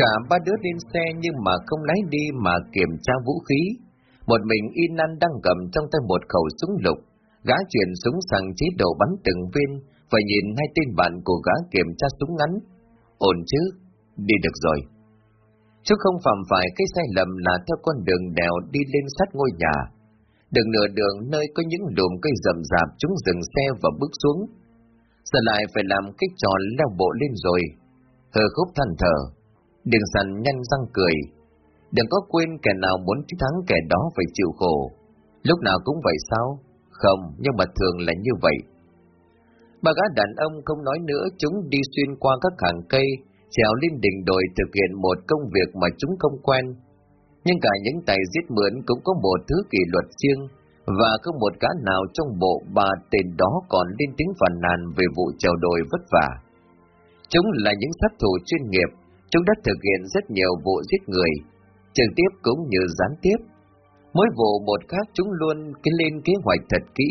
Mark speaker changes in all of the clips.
Speaker 1: Cả ba đứa lên xe nhưng mà không lái đi mà kiểm tra vũ khí. Một mình Inan đang cầm trong tay một khẩu súng lục, gã chuyển súng sang chế độ bắn từng viên, và nhìn hai tên bạn của gã kiểm tra súng ngắn. Ổn chứ, đi được rồi. Chứ không phạm phải cái sai lầm là theo con đường đèo đi lên sát ngôi nhà. Đường nửa đường nơi có những lùm cây rậm rạp chúng dừng xe và bước xuống. Giờ lại phải làm cái trò leo bộ lên rồi. Hờ khúc than thở. Đường sàn nhanh răng cười. Đừng có quên kẻ nào muốn thắng kẻ đó phải chịu khổ. Lúc nào cũng vậy sao? Không, nhưng mà thường là như vậy. Ba gã đàn ông không nói nữa, chúng đi xuyên qua các hàng cây, trèo lên đỉnh đồi thực hiện một công việc mà chúng không quen. Nhưng cả những tay giết mượn cũng có một thứ kỷ luật riêng, và không một gã nào trong bộ bà tên đó còn lên tiếng phàn nàn về vụ trèo đồi vất vả. Chúng là những sát thủ chuyên nghiệp, chúng đã thực hiện rất nhiều vụ giết người, trực tiếp cũng như gián tiếp. Mỗi vụ một khác chúng luôn cái lên kế hoạch thật kỹ,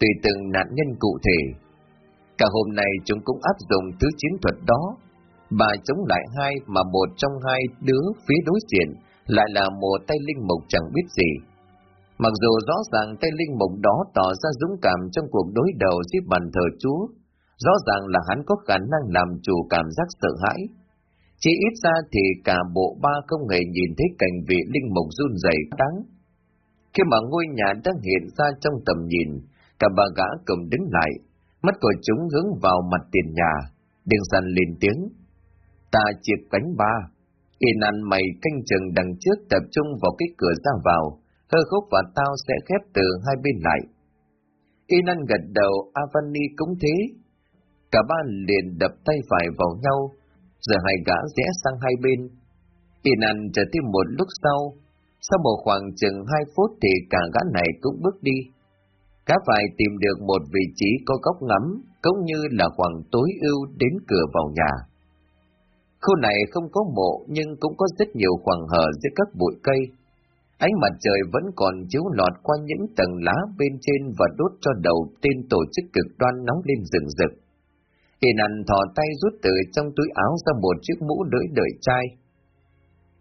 Speaker 1: tùy từng nạn nhân cụ thể. Cả hôm nay chúng cũng áp dụng thứ chiến thuật đó, và chống lại hai mà một trong hai đứa phía đối diện lại là một tay linh mục chẳng biết gì. Mặc dù rõ ràng tay linh mục đó tỏ ra dũng cảm trong cuộc đối đầu giết bàn thờ Chúa, rõ ràng là hắn có khả năng làm chủ cảm giác sợ hãi. Chỉ ít ra thì cả bộ ba không hề nhìn thấy cảnh vị linh mục run rẩy đáng. Khi mà ngôi nhà đang hiện ra trong tầm nhìn, cả ba gã cầm đứng lại, mắt của chúng hướng vào mặt tiền nhà, đường săn lên tiếng. Ta chịp cánh ba, yên ăn mày canh chừng đằng trước tập trung vào cái cửa ra vào, hơ khúc và tao sẽ khép từ hai bên lại. Yên ăn gật đầu, Avani cũng thế. Cả ba liền đập tay phải vào nhau, rồi hai gã rẽ sang hai bên. Yên ăn chờ thêm một lúc sau, sau một khoảng chừng hai phút thì cả gã này cũng bước đi. Cá phải tìm được một vị trí có góc ngắm, cũng như là khoảng tối ưu đến cửa vào nhà. Khu này không có mộ nhưng cũng có rất nhiều khoảng hở giữa các bụi cây. Ánh mặt trời vẫn còn chiếu lọt qua những tầng lá bên trên và đốt cho đầu tên tổ chức cực đoan nóng lên rừng rực. Yên năn thò tay rút từ trong túi áo ra một chiếc mũ lưỡi đợi chai.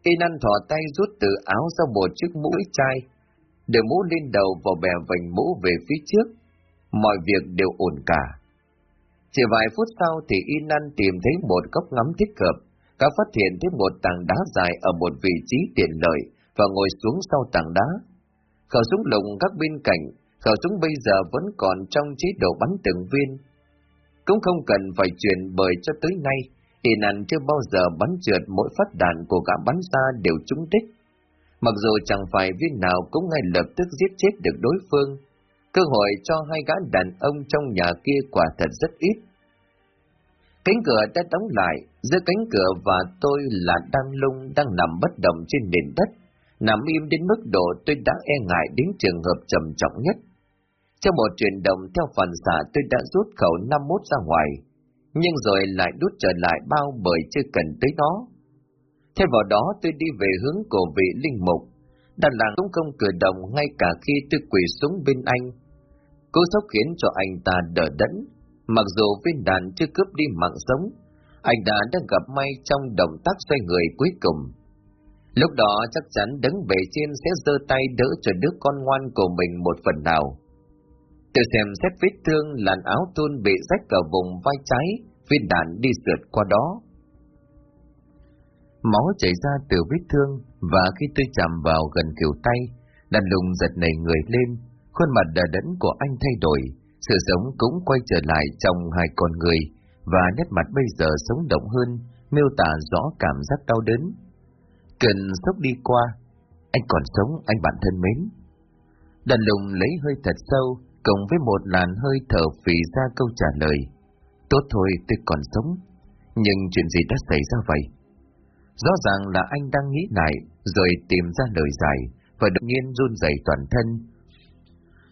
Speaker 1: Yên năn thò tay rút từ áo ra một chiếc mũ chai, để mũ lên đầu và bè vành mũ về phía trước. Mọi việc đều ổn cả. Chỉ vài phút sau thì Y năn tìm thấy một góc ngắm thích hợp, các phát hiện thấy một tảng đá dài ở một vị trí tiện lợi và ngồi xuống sau tảng đá. Khẩu súng lùng các bên cạnh, khẩu súng bây giờ vẫn còn trong chế độ bắn từng viên. Cũng không cần phải chuyển bởi cho tới nay, Y ảnh chưa bao giờ bắn trượt mỗi phát đạn của gã bắn ra đều trúng đích. Mặc dù chẳng phải viên nào cũng ngay lập tức giết chết được đối phương, cơ hội cho hai gã đàn ông trong nhà kia quả thật rất ít. Cánh cửa đã đóng lại, giữa cánh cửa và tôi là đang lung đang nằm bất động trên nền đất, nằm im đến mức độ tôi đã e ngại đến trường hợp trầm trọng nhất. Trong một chuyển động theo phần xả tôi đã rút khẩu 51 ra ngoài, nhưng rồi lại đút trở lại bao bởi chưa cần tới nó. Thêm vào đó tôi đi về hướng của vị linh mục, đàn làng cũng không cử động ngay cả khi tôi quỳ xuống bên anh. Cú sốc khiến cho anh ta đỡ đẫn, mặc dù viên đàn chưa cướp đi mạng sống, anh đã đang gặp may trong động tác xoay người cuối cùng. Lúc đó chắc chắn đứng về trên sẽ giơ tay đỡ cho đứa con ngoan của mình một phần nào. Từ xem xét vết thương làn áo tôn bị rách ở vùng vai trái, viên đạn đi sượt qua đó. Máu chảy ra từ vết thương và khi tôi chạm vào gần kiểu tay, đàn lùng giật nảy người lên, khuôn mặt đờ đẫn của anh thay đổi, sự sống cũng quay trở lại trong hai con người và nét mặt bây giờ sống động hơn, miêu tả rõ cảm giác đau đớn. Cần sốc đi qua, anh còn sống anh bạn thân mến. Đàn lùng lấy hơi thật sâu, cộng với một làn hơi thở phì ra câu trả lời. Tốt thôi, tôi còn sống. Nhưng chuyện gì đã xảy ra vậy? Rõ ràng là anh đang nghĩ lại, rồi tìm ra lời giải, và đột nhiên run rẩy toàn thân.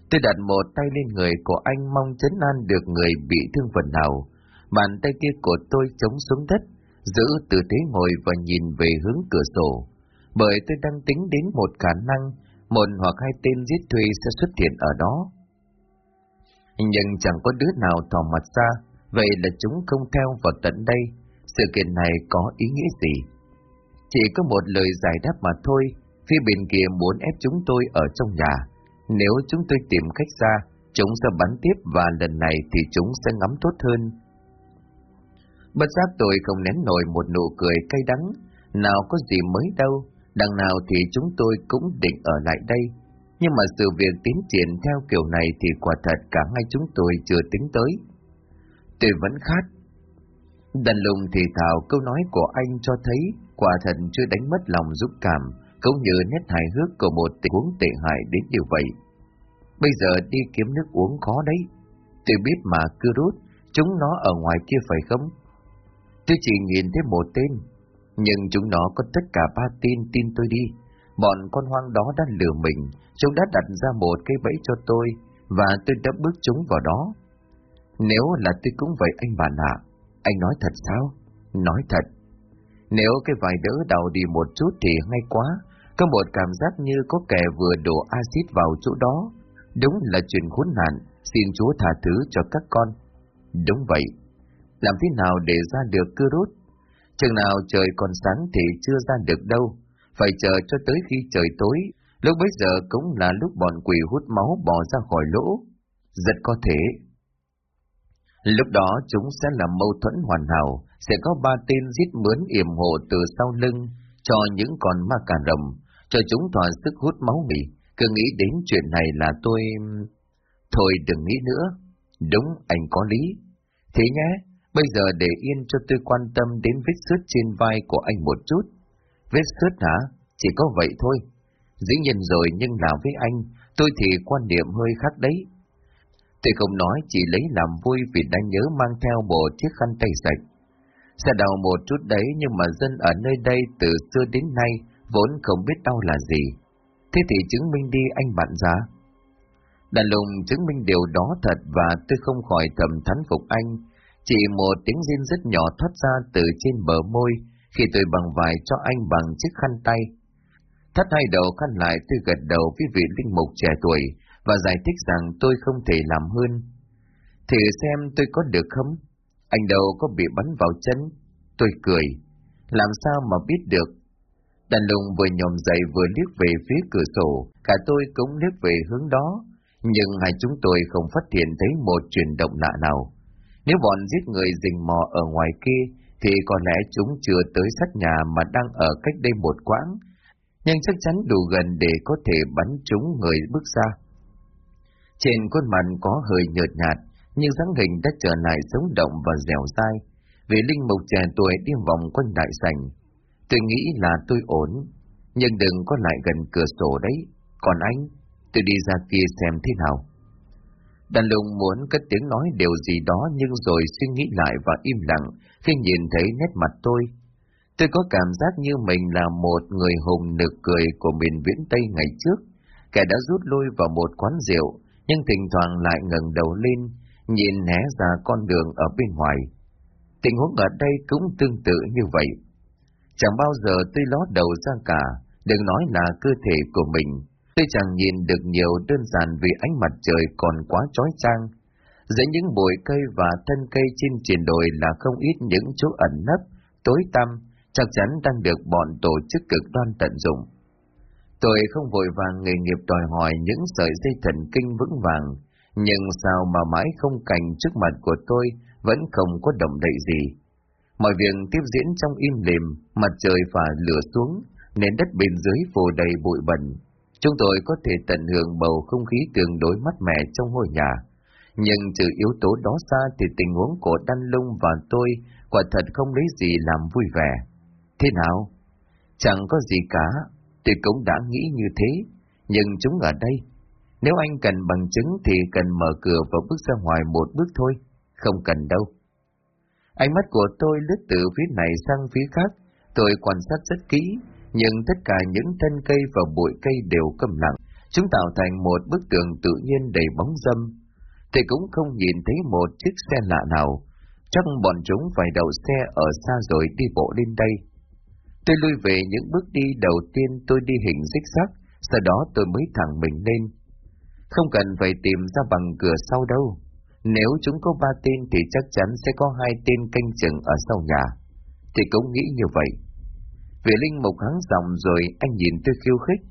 Speaker 1: Tôi đặt một tay lên người của anh mong chấn an được người bị thương phần nào. Bàn tay kia của tôi chống xuống đất, giữ tư thế ngồi và nhìn về hướng cửa sổ. Bởi tôi đang tính đến một khả năng, một hoặc hai tên giết thuê sẽ xuất hiện ở đó. Nhưng chẳng có đứa nào thò mặt ra, vậy là chúng không theo vào tận đây. Sự kiện này có ý nghĩa gì? Chỉ có một lời giải đáp mà thôi, phía bên kia muốn ép chúng tôi ở trong nhà. Nếu chúng tôi tìm cách ra, chúng sẽ bắn tiếp và lần này thì chúng sẽ ngắm tốt hơn. Bất giác tôi không nén nổi một nụ cười cay đắng, nào có gì mới đâu, đằng nào thì chúng tôi cũng định ở lại đây. Nhưng mà sự việc tiến triển theo kiểu này thì quả thật cả hai chúng tôi chưa tính tới. Tôi vẫn khát. Đần lùng thì thảo câu nói của anh cho thấy quả thật chưa đánh mất lòng dũng cảm, cũng như nét hài hước của một tình huống tệ hại đến điều vậy. Bây giờ đi kiếm nước uống khó đấy. Tôi biết mà cứ rút, chúng nó ở ngoài kia phải không? Tôi chỉ nhìn thấy một tên, nhưng chúng nó có tất cả ba tên tin tôi đi. Bọn con hoang đó đã lừa mình, chúng đã đặt ra một cái bẫy cho tôi, và tôi đã bước chúng vào đó. Nếu là tôi cũng vậy anh bạn ạ, anh nói thật sao? Nói thật. Nếu cái vài đỡ đầu đi một chút thì ngay quá, có một cảm giác như có kẻ vừa đổ axit vào chỗ đó. Đúng là chuyện khốn nạn, xin Chúa tha thứ cho các con. Đúng vậy. Làm thế nào để ra được cưa rút? Chừng nào trời còn sáng thì chưa ra được đâu. Phải chờ cho tới khi trời tối, lúc bấy giờ cũng là lúc bọn quỷ hút máu bò ra khỏi lỗ. Rất có thể. Lúc đó chúng sẽ là mâu thuẫn hoàn hảo, sẽ có ba tên giết mướn yểm hộ từ sau lưng cho những con ma cà rồng, cho chúng thỏa sức hút máu mì. Cứ nghĩ đến chuyện này là tôi... Thôi đừng nghĩ nữa. Đúng, anh có lý. Thế nhé, bây giờ để yên cho tôi quan tâm đến vết xước trên vai của anh một chút. Vết xước hả? Chỉ có vậy thôi. Dĩ nhiên rồi nhưng làm với anh, tôi thì quan niệm hơi khác đấy. Tôi không nói chỉ lấy làm vui vì đã nhớ mang theo bộ chiếc khăn tay sạch. Sẽ đau một chút đấy nhưng mà dân ở nơi đây từ xưa đến nay vốn không biết đau là gì. Thế thì chứng minh đi anh bạn già. Đàn lùng chứng minh điều đó thật và tôi không khỏi thầm thán phục anh. Chỉ một tiếng riêng rất nhỏ thoát ra từ trên bờ môi khi tôi bằng vải cho anh bằng chiếc khăn tay. Thắt hai đầu khăn lại tôi gật đầu với vị linh mục trẻ tuổi và giải thích rằng tôi không thể làm hơn. Thử xem tôi có được không? Anh đầu có bị bắn vào chân. Tôi cười. Làm sao mà biết được? Đàn lùng vừa nhòm dậy vừa liếc về phía cửa sổ, cả tôi cũng liếc về hướng đó, nhưng hai chúng tôi không phát hiện thấy một chuyển động lạ nào. Nếu bọn giết người rình mò ở ngoài kia, thì có lẽ chúng chưa tới sát nhà mà đang ở cách đây một quãng, nhưng chắc chắn đủ gần để có thể bắn chúng người bước ra. Trên khuôn mặt có hơi nhợt nhạt, nhưng dáng hình đã trở lại sống động và dẻo dai, vì linh mục trẻ tuổi đi vòng quanh đại sảnh. Tôi nghĩ là tôi ổn, nhưng đừng có lại gần cửa sổ đấy. Còn anh, tôi đi ra kia xem thế nào. Đàn lùng muốn cất tiếng nói điều gì đó nhưng rồi suy nghĩ lại và im lặng khi nhìn thấy nét mặt tôi. Tôi có cảm giác như mình là một người hùng nực cười của miền viễn Tây ngày trước, kẻ đã rút lui vào một quán rượu, nhưng thỉnh thoảng lại ngẩng đầu lên, nhìn né ra con đường ở bên ngoài. Tình huống ở đây cũng tương tự như vậy. Chẳng bao giờ tôi ló đầu ra cả, đừng nói là cơ thể của mình. Tôi chẳng nhìn được nhiều đơn giản vì ánh mặt trời còn quá chói chang. Giữa những bụi cây và thân cây trên triển đồi là không ít những chỗ ẩn nấp, tối tăm, chắc chắn đang được bọn tổ chức cực đoan tận dụng. Tôi không vội vàng nghề nghiệp đòi hỏi những sợi dây thần kinh vững vàng, nhưng sao mà mãi không cành trước mặt của tôi vẫn không có động đậy gì. Mọi việc tiếp diễn trong im lìm, mặt trời phả lửa xuống, nên đất bên dưới phù đầy bụi bẩn. Chúng tôi có thể tận hưởng bầu không khí tương đối mát mẻ trong ngôi nhà. Nhưng trừ yếu tố đó ra thì tình huống của Đan Lung và tôi quả thật không lấy gì làm vui vẻ. Thế nào? Chẳng có gì cả, tôi cũng đã nghĩ như thế, nhưng chúng ở đây. Nếu anh cần bằng chứng thì cần mở cửa và bước ra ngoài một bước thôi, không cần đâu. Ánh mắt của tôi lướt từ phía này sang phía khác, tôi quan sát rất kỹ, nhưng tất cả những thân cây và bụi cây đều câm lặng, chúng tạo thành một bức tường tự nhiên đầy bóng dâm. Thì cũng không nhìn thấy một chiếc xe lạ nào, chắc bọn chúng phải đậu xe ở xa rồi đi bộ lên đây. Tôi lui về những bước đi đầu tiên tôi đi hình xích xác, sau đó tôi mới thẳng mình lên. Không cần phải tìm ra bằng cửa sau đâu. Nếu chúng có ba tên thì chắc chắn sẽ có hai tên canh chừng ở sau nhà. Thì cũng nghĩ như vậy. Vệ Linh mộc hắng giọng rồi anh nhìn tôi khiêu khích.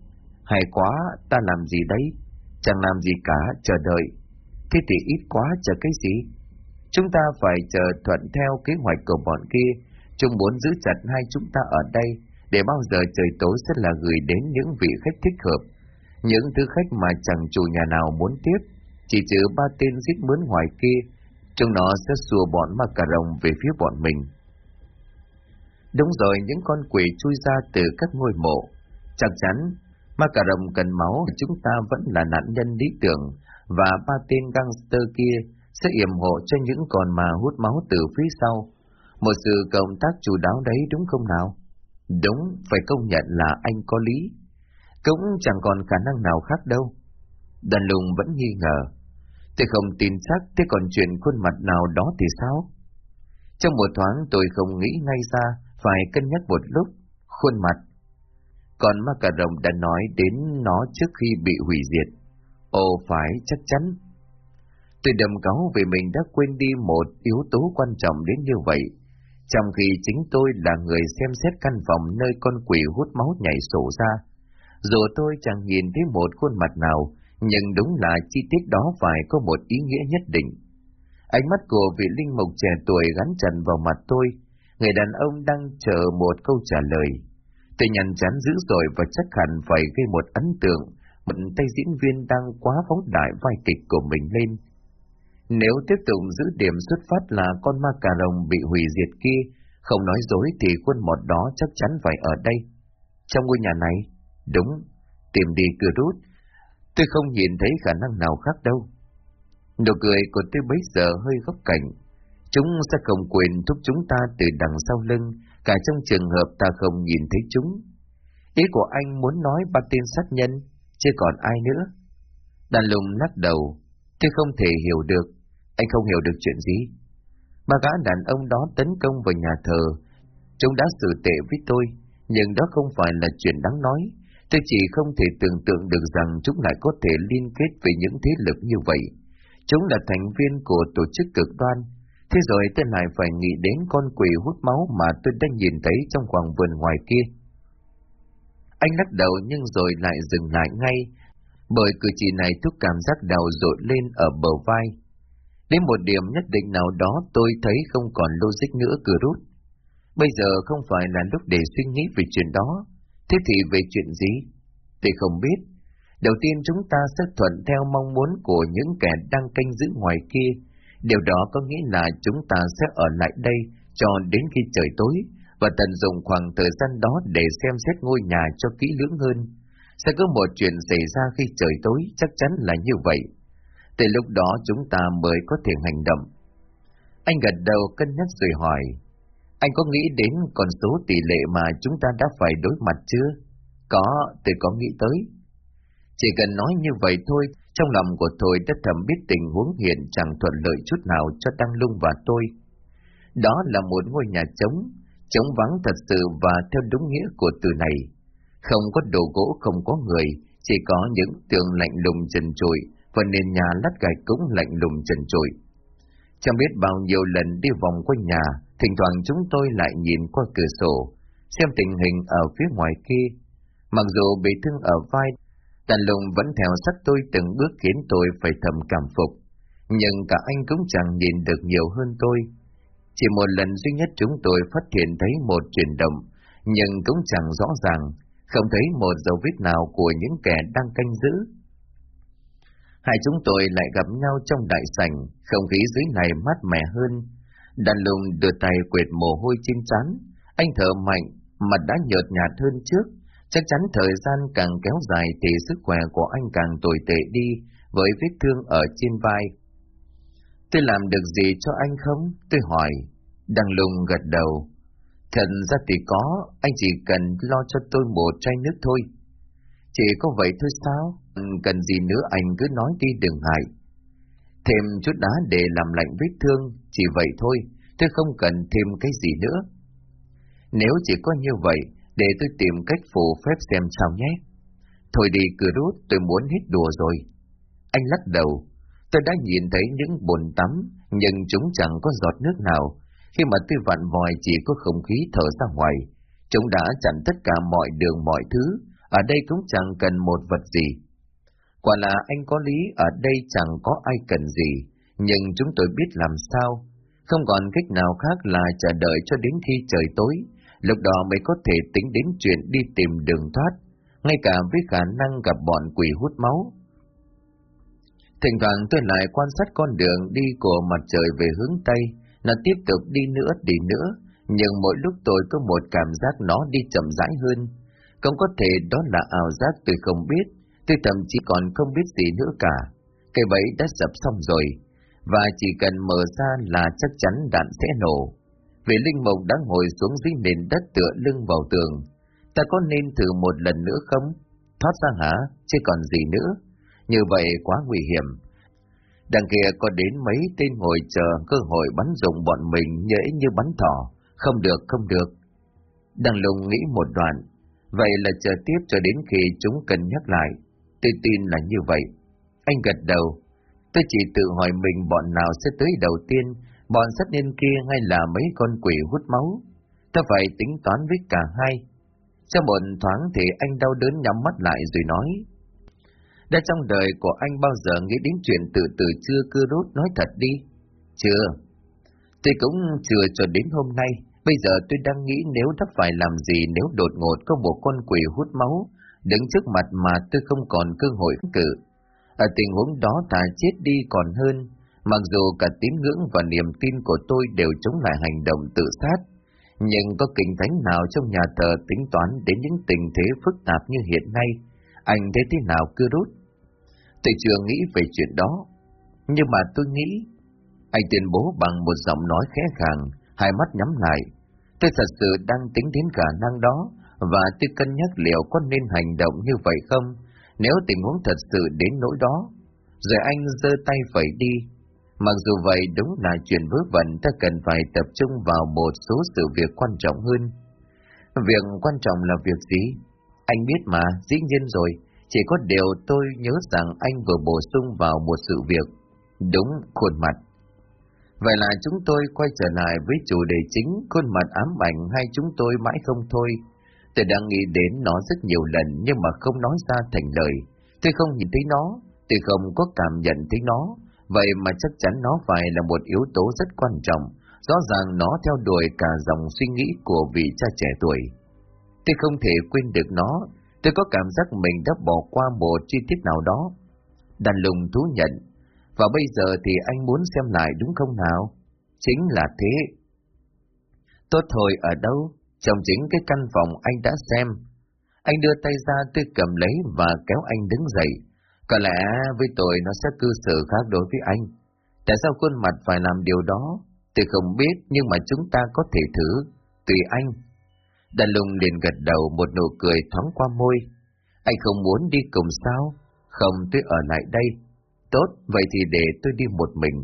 Speaker 1: Hay quá, ta làm gì đấy? Chẳng làm gì cả, chờ đợi. Thế thì ít quá, chờ cái gì? Chúng ta phải chờ thuận theo kế hoạch của bọn kia. Chúng muốn giữ chặt hai chúng ta ở đây, để bao giờ trời tối sẽ là gửi đến những vị khách thích hợp. Những thứ khách mà chẳng chủ nhà nào muốn tiếp, chỉ trừ ba tên giết mướn ngoài kia, chúng nó sẽ xua bọn mà cà rồng về phía bọn mình. Đúng rồi, những con quỷ chui ra từ các ngôi mộ. Chắc chắn, ma cà rồng cần máu, chúng ta vẫn là nạn nhân lý tưởng, và ba tên gangster kia sẽ yểm hộ cho những con mà hút máu từ phía sau. Một sự cộng tác chủ đáo đấy đúng không nào? Đúng, phải công nhận là anh có lý. Cũng chẳng còn khả năng nào khác đâu. Đàn lùng vẫn nghi ngờ. Tôi không tin chắc thế còn chuyện khuôn mặt nào đó thì sao? Trong một thoáng tôi không nghĩ ngay ra, phải cân nhắc một lúc. Khuôn mặt. Còn ma cà rồng đã nói đến nó trước khi bị hủy diệt. Ồ phải, chắc chắn. Tôi đầm cáo vì mình đã quên đi một yếu tố quan trọng đến như vậy trong khi chính tôi là người xem xét căn phòng nơi con quỷ hút máu nhảy sổ ra. Dù tôi chẳng nhìn thấy một khuôn mặt nào, nhưng đúng là chi tiết đó phải có một ý nghĩa nhất định. Ánh mắt của vị linh mục trẻ tuổi gắn trần vào mặt tôi, người đàn ông đang chờ một câu trả lời. Tôi nhằn chán dữ rồi và chắc hẳn phải gây một ấn tượng, một tay diễn viên đang quá phóng đại vai kịch của mình lên. Nếu tiếp tục giữ điểm xuất phát là con ma cà rồng bị hủy diệt kia, không nói dối thì quân mọt đó chắc chắn phải ở đây. Trong ngôi nhà này, đúng, tìm đi cửa rút, tôi không nhìn thấy khả năng nào khác đâu. Nụ cười của tôi bấy giờ hơi góc cạnh. Chúng sẽ không quyền thúc chúng ta từ đằng sau lưng, cả trong trường hợp ta không nhìn thấy chúng. Ý của anh muốn nói ba tên sát nhân, chứ còn ai nữa. Đàn lùng lắc đầu, tôi không thể hiểu được anh không hiểu được chuyện gì. Mà gã đàn ông đó tấn công vào nhà thờ. Chúng đã xử tệ với tôi, nhưng đó không phải là chuyện đáng nói. Tôi chỉ không thể tưởng tượng được rằng chúng lại có thể liên kết với những thế lực như vậy. Chúng là thành viên của tổ chức cực đoan. Thế rồi tôi lại phải nghĩ đến con quỷ hút máu mà tôi đã nhìn thấy trong khoảng vườn ngoài kia. Anh lắc đầu nhưng rồi lại dừng lại ngay, bởi cử chỉ này thúc cảm giác đau rội lên ở bờ vai. Đến một điểm nhất định nào đó tôi thấy không còn logic nữa cửa rút. Bây giờ không phải là lúc để suy nghĩ về chuyện đó. Thế thì về chuyện gì? Tôi không biết. Đầu tiên chúng ta sẽ thuận theo mong muốn của những kẻ đang canh giữ ngoài kia. Điều đó có nghĩa là chúng ta sẽ ở lại đây cho đến khi trời tối và tận dụng khoảng thời gian đó để xem xét ngôi nhà cho kỹ lưỡng hơn. Sẽ có một chuyện xảy ra khi trời tối, chắc chắn là như vậy. Từ lúc đó chúng ta mới có thể hành động. Anh gật đầu cân nhắc rồi hỏi, anh có nghĩ đến con số tỷ lệ mà chúng ta đã phải đối mặt chưa? Có, tôi có nghĩ tới. Chỉ cần nói như vậy thôi, trong lòng của tôi đã thầm biết tình huống hiện chẳng thuận lợi chút nào cho Tăng Lung và tôi. Đó là một ngôi nhà trống, trống vắng thật sự và theo đúng nghĩa của từ này. Không có đồ gỗ, không có người, chỉ có những tường lạnh lùng trần trụi, và nền nhà lát gạch cũng lạnh lùng trần trụi. Chẳng biết bao nhiêu lần đi vòng quanh nhà, thỉnh thoảng chúng tôi lại nhìn qua cửa sổ, xem tình hình ở phía ngoài kia. Mặc dù bị thương ở vai, Tàn lùng vẫn theo sát tôi từng bước khiến tôi phải thầm cảm phục. Nhưng cả anh cũng chẳng nhìn được nhiều hơn tôi. Chỉ một lần duy nhất chúng tôi phát hiện thấy một chuyển động, nhưng cũng chẳng rõ ràng, không thấy một dấu vết nào của những kẻ đang canh giữ. Hai chúng tôi lại gặp nhau trong đại sảnh, không khí dưới này mát mẻ hơn. Đàn lùng đưa tay quệt mồ hôi trên trán, anh thở mạnh, mặt đã nhợt nhạt hơn trước. Chắc chắn thời gian càng kéo dài thì sức khỏe của anh càng tồi tệ đi với vết thương ở trên vai. Tôi làm được gì cho anh không? Tôi hỏi. Đằng lùng gật đầu. Thật ra thì có, anh chỉ cần lo cho tôi một chai nước thôi. Chỉ có vậy thôi sao? Ừ, cần gì nữa anh cứ nói đi đừng ngại. Thêm chút đá để làm lạnh vết thương, chỉ vậy thôi, tôi không cần thêm cái gì nữa. Nếu chỉ có như vậy, để tôi tìm cách phù phép xem sao nhé. Thôi đi cửa rút, tôi muốn hít đùa rồi. Anh lắc đầu, tôi đã nhìn thấy những bồn tắm, nhưng chúng chẳng có giọt nước nào. Khi mà tôi vặn vòi chỉ có không khí thở ra ngoài, Chúng đã chặn tất cả mọi đường mọi thứ, ở đây cũng chẳng cần một vật gì. Quả là anh có lý, ở đây chẳng có ai cần gì, nhưng chúng tôi biết làm sao. Không còn cách nào khác là chờ đợi cho đến khi trời tối, lúc đó mới có thể tính đến chuyện đi tìm đường thoát, ngay cả với khả năng gặp bọn quỷ hút máu. Thỉnh thoảng tôi lại quan sát con đường đi của mặt trời về hướng Tây, nó tiếp tục đi nữa đi nữa, nhưng mỗi lúc tôi có một cảm giác nó đi chậm rãi hơn. Không có thể đó là ảo giác tôi không biết, tôi thậm chí còn không biết gì nữa cả. Cây bẫy đã sập xong rồi, và chỉ cần mở ra là chắc chắn đạn sẽ nổ. Vị linh mục đã ngồi xuống dưới nền đất tựa lưng vào tường. Ta có nên thử một lần nữa không? Thoát ra hả? Chứ còn gì nữa? Như vậy quá nguy hiểm. Đằng kia có đến mấy tên ngồi chờ cơ hội bắn dùng bọn mình nhễ như bắn thỏ. Không được, không được. Đằng lùng nghĩ một đoạn. Vậy là chờ tiếp cho đến khi chúng cần nhắc lại. Tôi tin là như vậy. Anh gật đầu. Tôi chỉ tự hỏi mình bọn nào sẽ tới đầu tiên, bọn sát nhân kia hay là mấy con quỷ hút máu. Ta phải tính toán với cả hai. Trong một thoáng thì anh đau đớn nhắm mắt lại rồi nói. Đã trong đời của anh bao giờ nghĩ đến chuyện từ từ chưa cưa rút nói thật đi? Chưa. Tôi cũng chưa cho đến hôm nay. Bây giờ tôi đang nghĩ nếu đã phải làm gì nếu đột ngột có một con quỷ hút máu đứng trước mặt mà tôi không còn cơ hội cử. Ở tình huống đó ta chết đi còn hơn, mặc dù cả tín ngưỡng và niềm tin của tôi đều chống lại hành động tự sát, nhưng có kinh thánh nào trong nhà thờ tính toán đến những tình thế phức tạp như hiện nay, anh thấy thế nào cứ rút? Tôi chưa nghĩ về chuyện đó, nhưng mà tôi nghĩ, anh tuyên bố bằng một giọng nói khẽ khàng, hai mắt nhắm lại. Tôi thật sự đang tính đến khả năng đó, và tôi cân nhắc liệu có nên hành động như vậy không, nếu tình huống thật sự đến nỗi đó. Rồi anh giơ tay phẩy đi. Mặc dù vậy đúng là chuyện vớ vẩn ta cần phải tập trung vào một số sự việc quan trọng hơn. Việc quan trọng là việc gì? Anh biết mà, dĩ nhiên rồi. Chỉ có điều tôi nhớ rằng anh vừa bổ sung vào một sự việc. Đúng, khuôn mặt. Vậy là chúng tôi quay trở lại với chủ đề chính, khuôn mặt ám ảnh hay chúng tôi mãi không thôi. Tôi đang nghĩ đến nó rất nhiều lần nhưng mà không nói ra thành lời. Tôi không nhìn thấy nó, tôi không có cảm nhận thấy nó, vậy mà chắc chắn nó phải là một yếu tố rất quan trọng. Rõ ràng nó theo đuổi cả dòng suy nghĩ của vị cha trẻ tuổi. Tôi không thể quên được nó, tôi có cảm giác mình đã bỏ qua một chi tiết nào đó. Đàn lùng thú nhận, và bây giờ thì anh muốn xem lại đúng không nào? Chính là thế. Tốt thôi ở đâu? Trong chính cái căn phòng anh đã xem. Anh đưa tay ra tôi cầm lấy và kéo anh đứng dậy. Có lẽ với tôi nó sẽ cư xử khác đối với anh. Tại sao khuôn mặt phải làm điều đó? Tôi không biết nhưng mà chúng ta có thể thử. Tùy anh. Đàn lùng liền gật đầu một nụ cười thoáng qua môi. Anh không muốn đi cùng sao? Không tôi ở lại đây. Tốt, vậy thì để tôi đi một mình.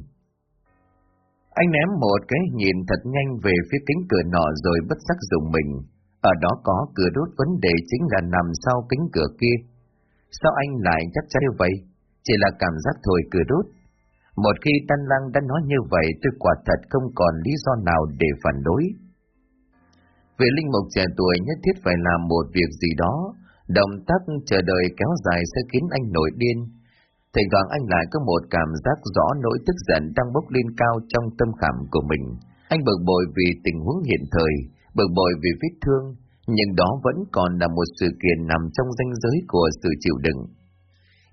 Speaker 1: Anh ném một cái nhìn thật nhanh về phía kính cửa nọ rồi bất sắc dùng mình. Ở đó có cửa đốt vấn đề chính là nằm sau kính cửa kia. Sao anh lại chắc chắn như vậy? Chỉ là cảm giác thôi cửa đốt. Một khi Tân Lăng đã nói như vậy tôi quả thật không còn lý do nào để phản đối. Vị linh mục trẻ tuổi nhất thiết phải làm một việc gì đó, động tác chờ đợi kéo dài sẽ khiến anh nổi điên, Thỉnh thoảng anh lại có một cảm giác rõ nỗi tức giận đang bốc lên cao trong tâm khảm của mình. Anh bực bội vì tình huống hiện thời, bực bội vì vết thương, nhưng đó vẫn còn là một sự kiện nằm trong danh giới của sự chịu đựng.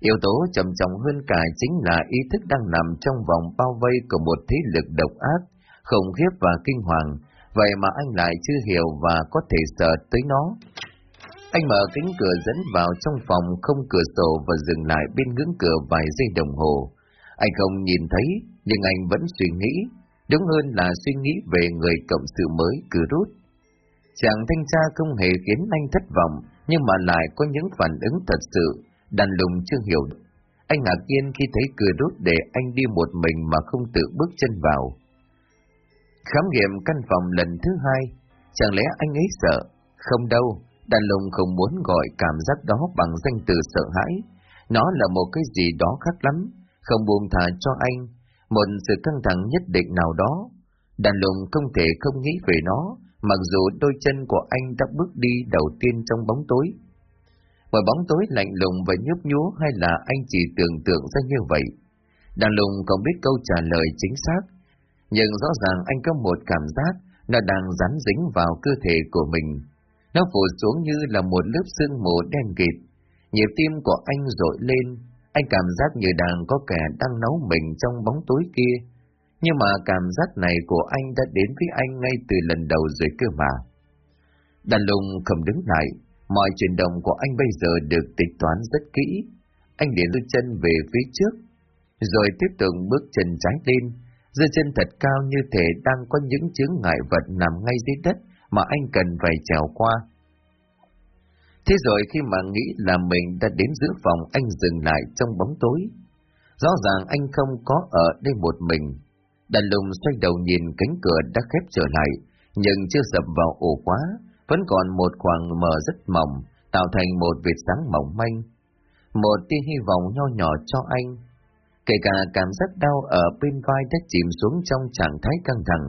Speaker 1: Yếu tố trầm trọng hơn cả chính là ý thức đang nằm trong vòng bao vây của một thế lực độc ác, khủng khiếp và kinh hoàng, vậy mà anh lại chưa hiểu và có thể sợ tới nó. Anh mở cánh cửa dẫn vào trong phòng không cửa sổ và dừng lại bên ngưỡng cửa vài giây đồng hồ. Anh không nhìn thấy, nhưng anh vẫn suy nghĩ, đúng hơn là suy nghĩ về người cộng sự mới cửa rút. Chàng thanh tra không hề khiến anh thất vọng, nhưng mà lại có những phản ứng thật sự, đàn lùng chưa hiểu. Anh ngạc nhiên khi thấy cửa đốt để anh đi một mình mà không tự bước chân vào. Khám nghiệm căn phòng lần thứ hai, chẳng lẽ anh ấy sợ? Không đâu, Đàn lùng không muốn gọi cảm giác đó bằng danh từ sợ hãi. Nó là một cái gì đó khác lắm, không buông thả cho anh, một sự căng thẳng nhất định nào đó. Đàn lùng không thể không nghĩ về nó, mặc dù đôi chân của anh đã bước đi đầu tiên trong bóng tối. Một bóng tối lạnh lùng và nhấp nhúa hay là anh chỉ tưởng tượng ra như vậy? Đàn lùng không biết câu trả lời chính xác, nhưng rõ ràng anh có một cảm giác nó đang rắn dính vào cơ thể của mình. Nó phủ xuống như là một lớp sương mù đen kịt. Nhịp tim của anh rội lên, anh cảm giác như đang có kẻ đang nấu mình trong bóng tối kia. Nhưng mà cảm giác này của anh đã đến với anh ngay từ lần đầu rồi cơ mà. Đàn lùng không đứng lại, mọi chuyển động của anh bây giờ được tính toán rất kỹ. Anh để đôi chân về phía trước, rồi tiếp tục bước chân trái lên, giơ chân thật cao như thể đang có những chướng ngại vật nằm ngay dưới đất mà anh cần phải trèo qua. Thế rồi khi mà nghĩ là mình đã đến giữa phòng anh dừng lại trong bóng tối. Rõ ràng anh không có ở đây một mình. Đàn lùng xoay đầu nhìn cánh cửa đã khép trở lại, nhưng chưa sập vào ổ khóa, vẫn còn một khoảng mờ rất mỏng, tạo thành một vệt sáng mỏng manh. Một tia hy vọng nho nhỏ cho anh. Kể cả cảm giác đau ở bên vai đã chìm xuống trong trạng thái căng thẳng,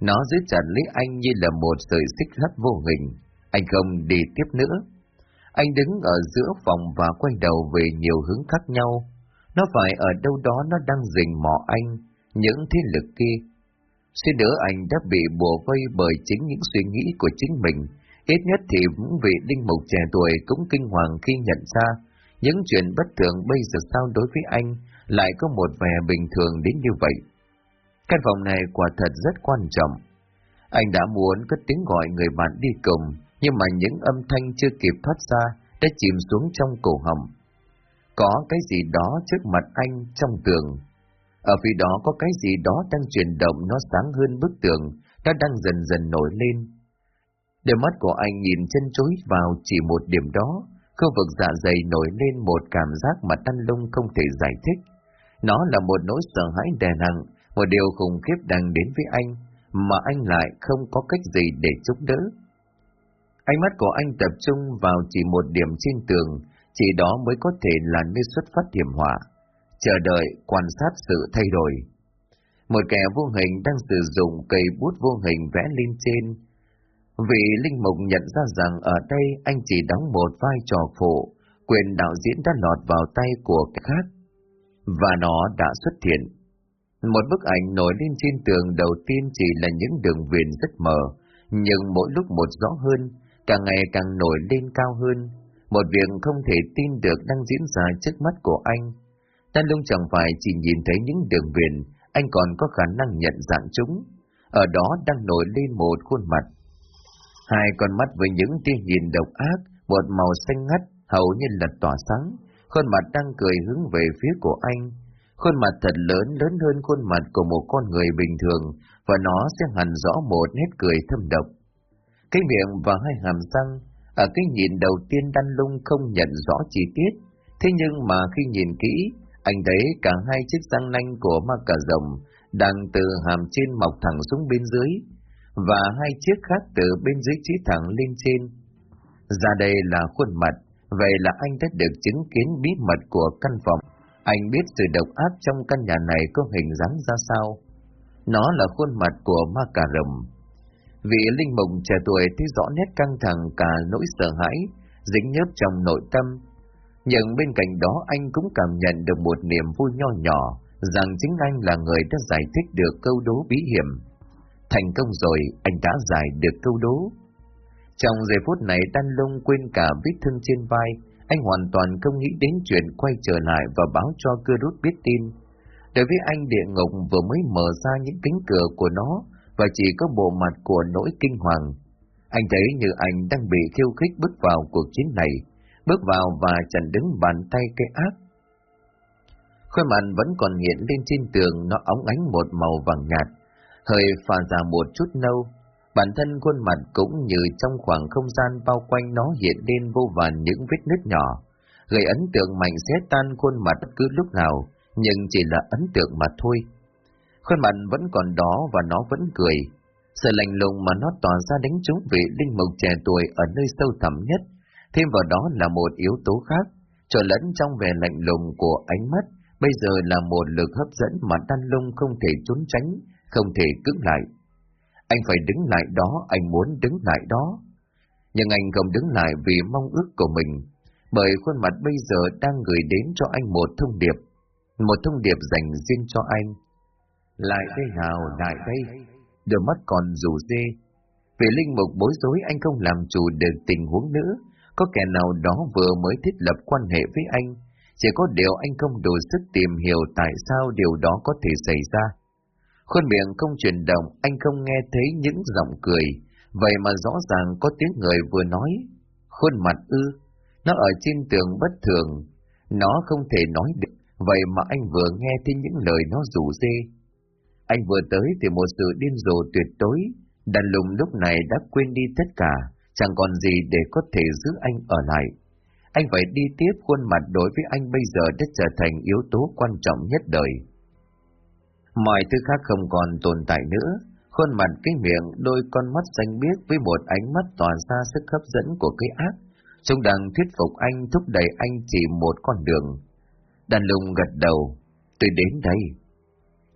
Speaker 1: nó giữ chặt lấy anh như là một sợi xích hấp vô hình. Anh không đi tiếp nữa. Anh đứng ở giữa phòng và quay đầu về nhiều hướng khác nhau. Nó phải ở đâu đó nó đang rình mò anh, những thế lực kia. Suy nữa anh đã bị bùa vây bởi chính những suy nghĩ của chính mình. Ít nhất thì những vị linh mục trẻ tuổi cũng kinh hoàng khi nhận ra những chuyện bất thường bây giờ sao đối với anh lại có một vẻ bình thường đến như vậy. Căn phòng này quả thật rất quan trọng. Anh đã muốn cất tiếng gọi người bạn đi cùng, nhưng mà những âm thanh chưa kịp thoát ra đã chìm xuống trong cổ họng. Có cái gì đó trước mặt anh trong tường. Ở phía đó có cái gì đó đang chuyển động nó sáng hơn bức tường, nó đang dần dần nổi lên. Đôi mắt của anh nhìn chân chối vào chỉ một điểm đó, khu vực dạ dày nổi lên một cảm giác mà Tân Lung không thể giải thích. Nó là một nỗi sợ hãi đè nặng, một điều khủng khiếp đang đến với anh, mà anh lại không có cách gì để chống đỡ. Ánh mắt của anh tập trung vào chỉ một điểm trên tường, chỉ đó mới có thể là nơi xuất phát hiểm họa, chờ đợi, quan sát sự thay đổi. Một kẻ vô hình đang sử dụng cây bút vô hình vẽ lên trên. Vị linh mục nhận ra rằng ở đây anh chỉ đóng một vai trò phụ, quyền đạo diễn đã lọt vào tay của kẻ khác, và nó đã xuất hiện. Một bức ảnh nổi lên trên tường đầu tiên chỉ là những đường viền rất mờ, nhưng mỗi lúc một rõ hơn, càng ngày càng nổi lên cao hơn. Một việc không thể tin được đang diễn ra trước mắt của anh. Tan lung chẳng phải chỉ nhìn thấy những đường viền, anh còn có khả năng nhận dạng chúng. Ở đó đang nổi lên một khuôn mặt. Hai con mắt với những tia nhìn độc ác, một màu xanh ngắt, hầu như là tỏa sáng. Khuôn mặt đang cười hướng về phía của anh. Khuôn mặt thật lớn lớn hơn khuôn mặt của một con người bình thường, và nó sẽ hẳn rõ một nét cười thâm độc. Cái miệng và hai hàm răng, ở cái nhìn đầu tiên đan lung không nhận rõ chi tiết, thế nhưng mà khi nhìn kỹ, anh thấy cả hai chiếc răng nanh của ma cà rồng đang từ hàm trên mọc thẳng xuống bên dưới, và hai chiếc khác từ bên dưới chí thẳng lên trên. Ra đây là khuôn mặt, vậy là anh đã được chứng kiến bí mật của căn phòng. Anh biết sự độc ác trong căn nhà này có hình dáng ra sao. Nó là khuôn mặt của ma cà rồng. Vị linh mục trẻ tuổi thấy rõ nét căng thẳng cả nỗi sợ hãi, dính nhớp trong nội tâm. Nhưng bên cạnh đó anh cũng cảm nhận được một niềm vui nho nhỏ, rằng chính anh là người đã giải thích được câu đố bí hiểm. Thành công rồi, anh đã giải được câu đố. Trong giây phút này Đan Lung quên cả vết thương trên vai, anh hoàn toàn không nghĩ đến chuyện quay trở lại và báo cho cơ rút biết tin. Đối với anh địa ngục vừa mới mở ra những cánh cửa của nó, và chỉ có bộ mặt của nỗi kinh hoàng. Anh thấy như anh đang bị khiêu khích bước vào cuộc chiến này, bước vào và chặn đứng bàn tay cây ác. Khuôn mặt vẫn còn hiện lên trên tường, nó óng ánh một màu vàng nhạt, hơi pha ra một chút nâu. Bản thân khuôn mặt cũng như trong khoảng không gian bao quanh nó hiện lên vô vàn những vết nứt nhỏ, gây ấn tượng mạnh sẽ tan khuôn mặt cứ lúc nào, nhưng chỉ là ấn tượng mà thôi. Khuôn mặt vẫn còn đó và nó vẫn cười. Sự lạnh lùng mà nó tỏa ra đánh trúng vị linh mục trẻ tuổi ở nơi sâu thẳm nhất, thêm vào đó là một yếu tố khác, trở lẫn trong vẻ lạnh lùng của ánh mắt, bây giờ là một lực hấp dẫn mà Đan Lung không thể trốn tránh, không thể cưỡng lại. Anh phải đứng lại đó, anh muốn đứng lại đó. Nhưng anh không đứng lại vì mong ước của mình, bởi khuôn mặt bây giờ đang gửi đến cho anh một thông điệp, một thông điệp dành riêng cho anh. Lại đây nào, lại đây, đôi mắt còn rủ dê. Vì linh mục bối rối anh không làm chủ được tình huống nữa, có kẻ nào đó vừa mới thiết lập quan hệ với anh, chỉ có điều anh không đủ sức tìm hiểu tại sao điều đó có thể xảy ra. Khuôn miệng không chuyển động, anh không nghe thấy những giọng cười, vậy mà rõ ràng có tiếng người vừa nói. Khuôn mặt ư, nó ở trên tường bất thường, nó không thể nói được, vậy mà anh vừa nghe thấy những lời nó rủ dê. Anh vừa tới thì một sự điên rồ tuyệt đối, đàn lùng lúc này đã quên đi tất cả, chẳng còn gì để có thể giữ anh ở lại. Anh phải đi tiếp khuôn mặt đối với anh bây giờ đã trở thành yếu tố quan trọng nhất đời. Mọi thứ khác không còn tồn tại nữa, khuôn mặt cái miệng, đôi con mắt xanh biếc với một ánh mắt tỏa ra sức hấp dẫn của cái ác, chúng đang thuyết phục anh thúc đẩy anh chỉ một con đường. Đàn lùng gật đầu, tôi đến đây.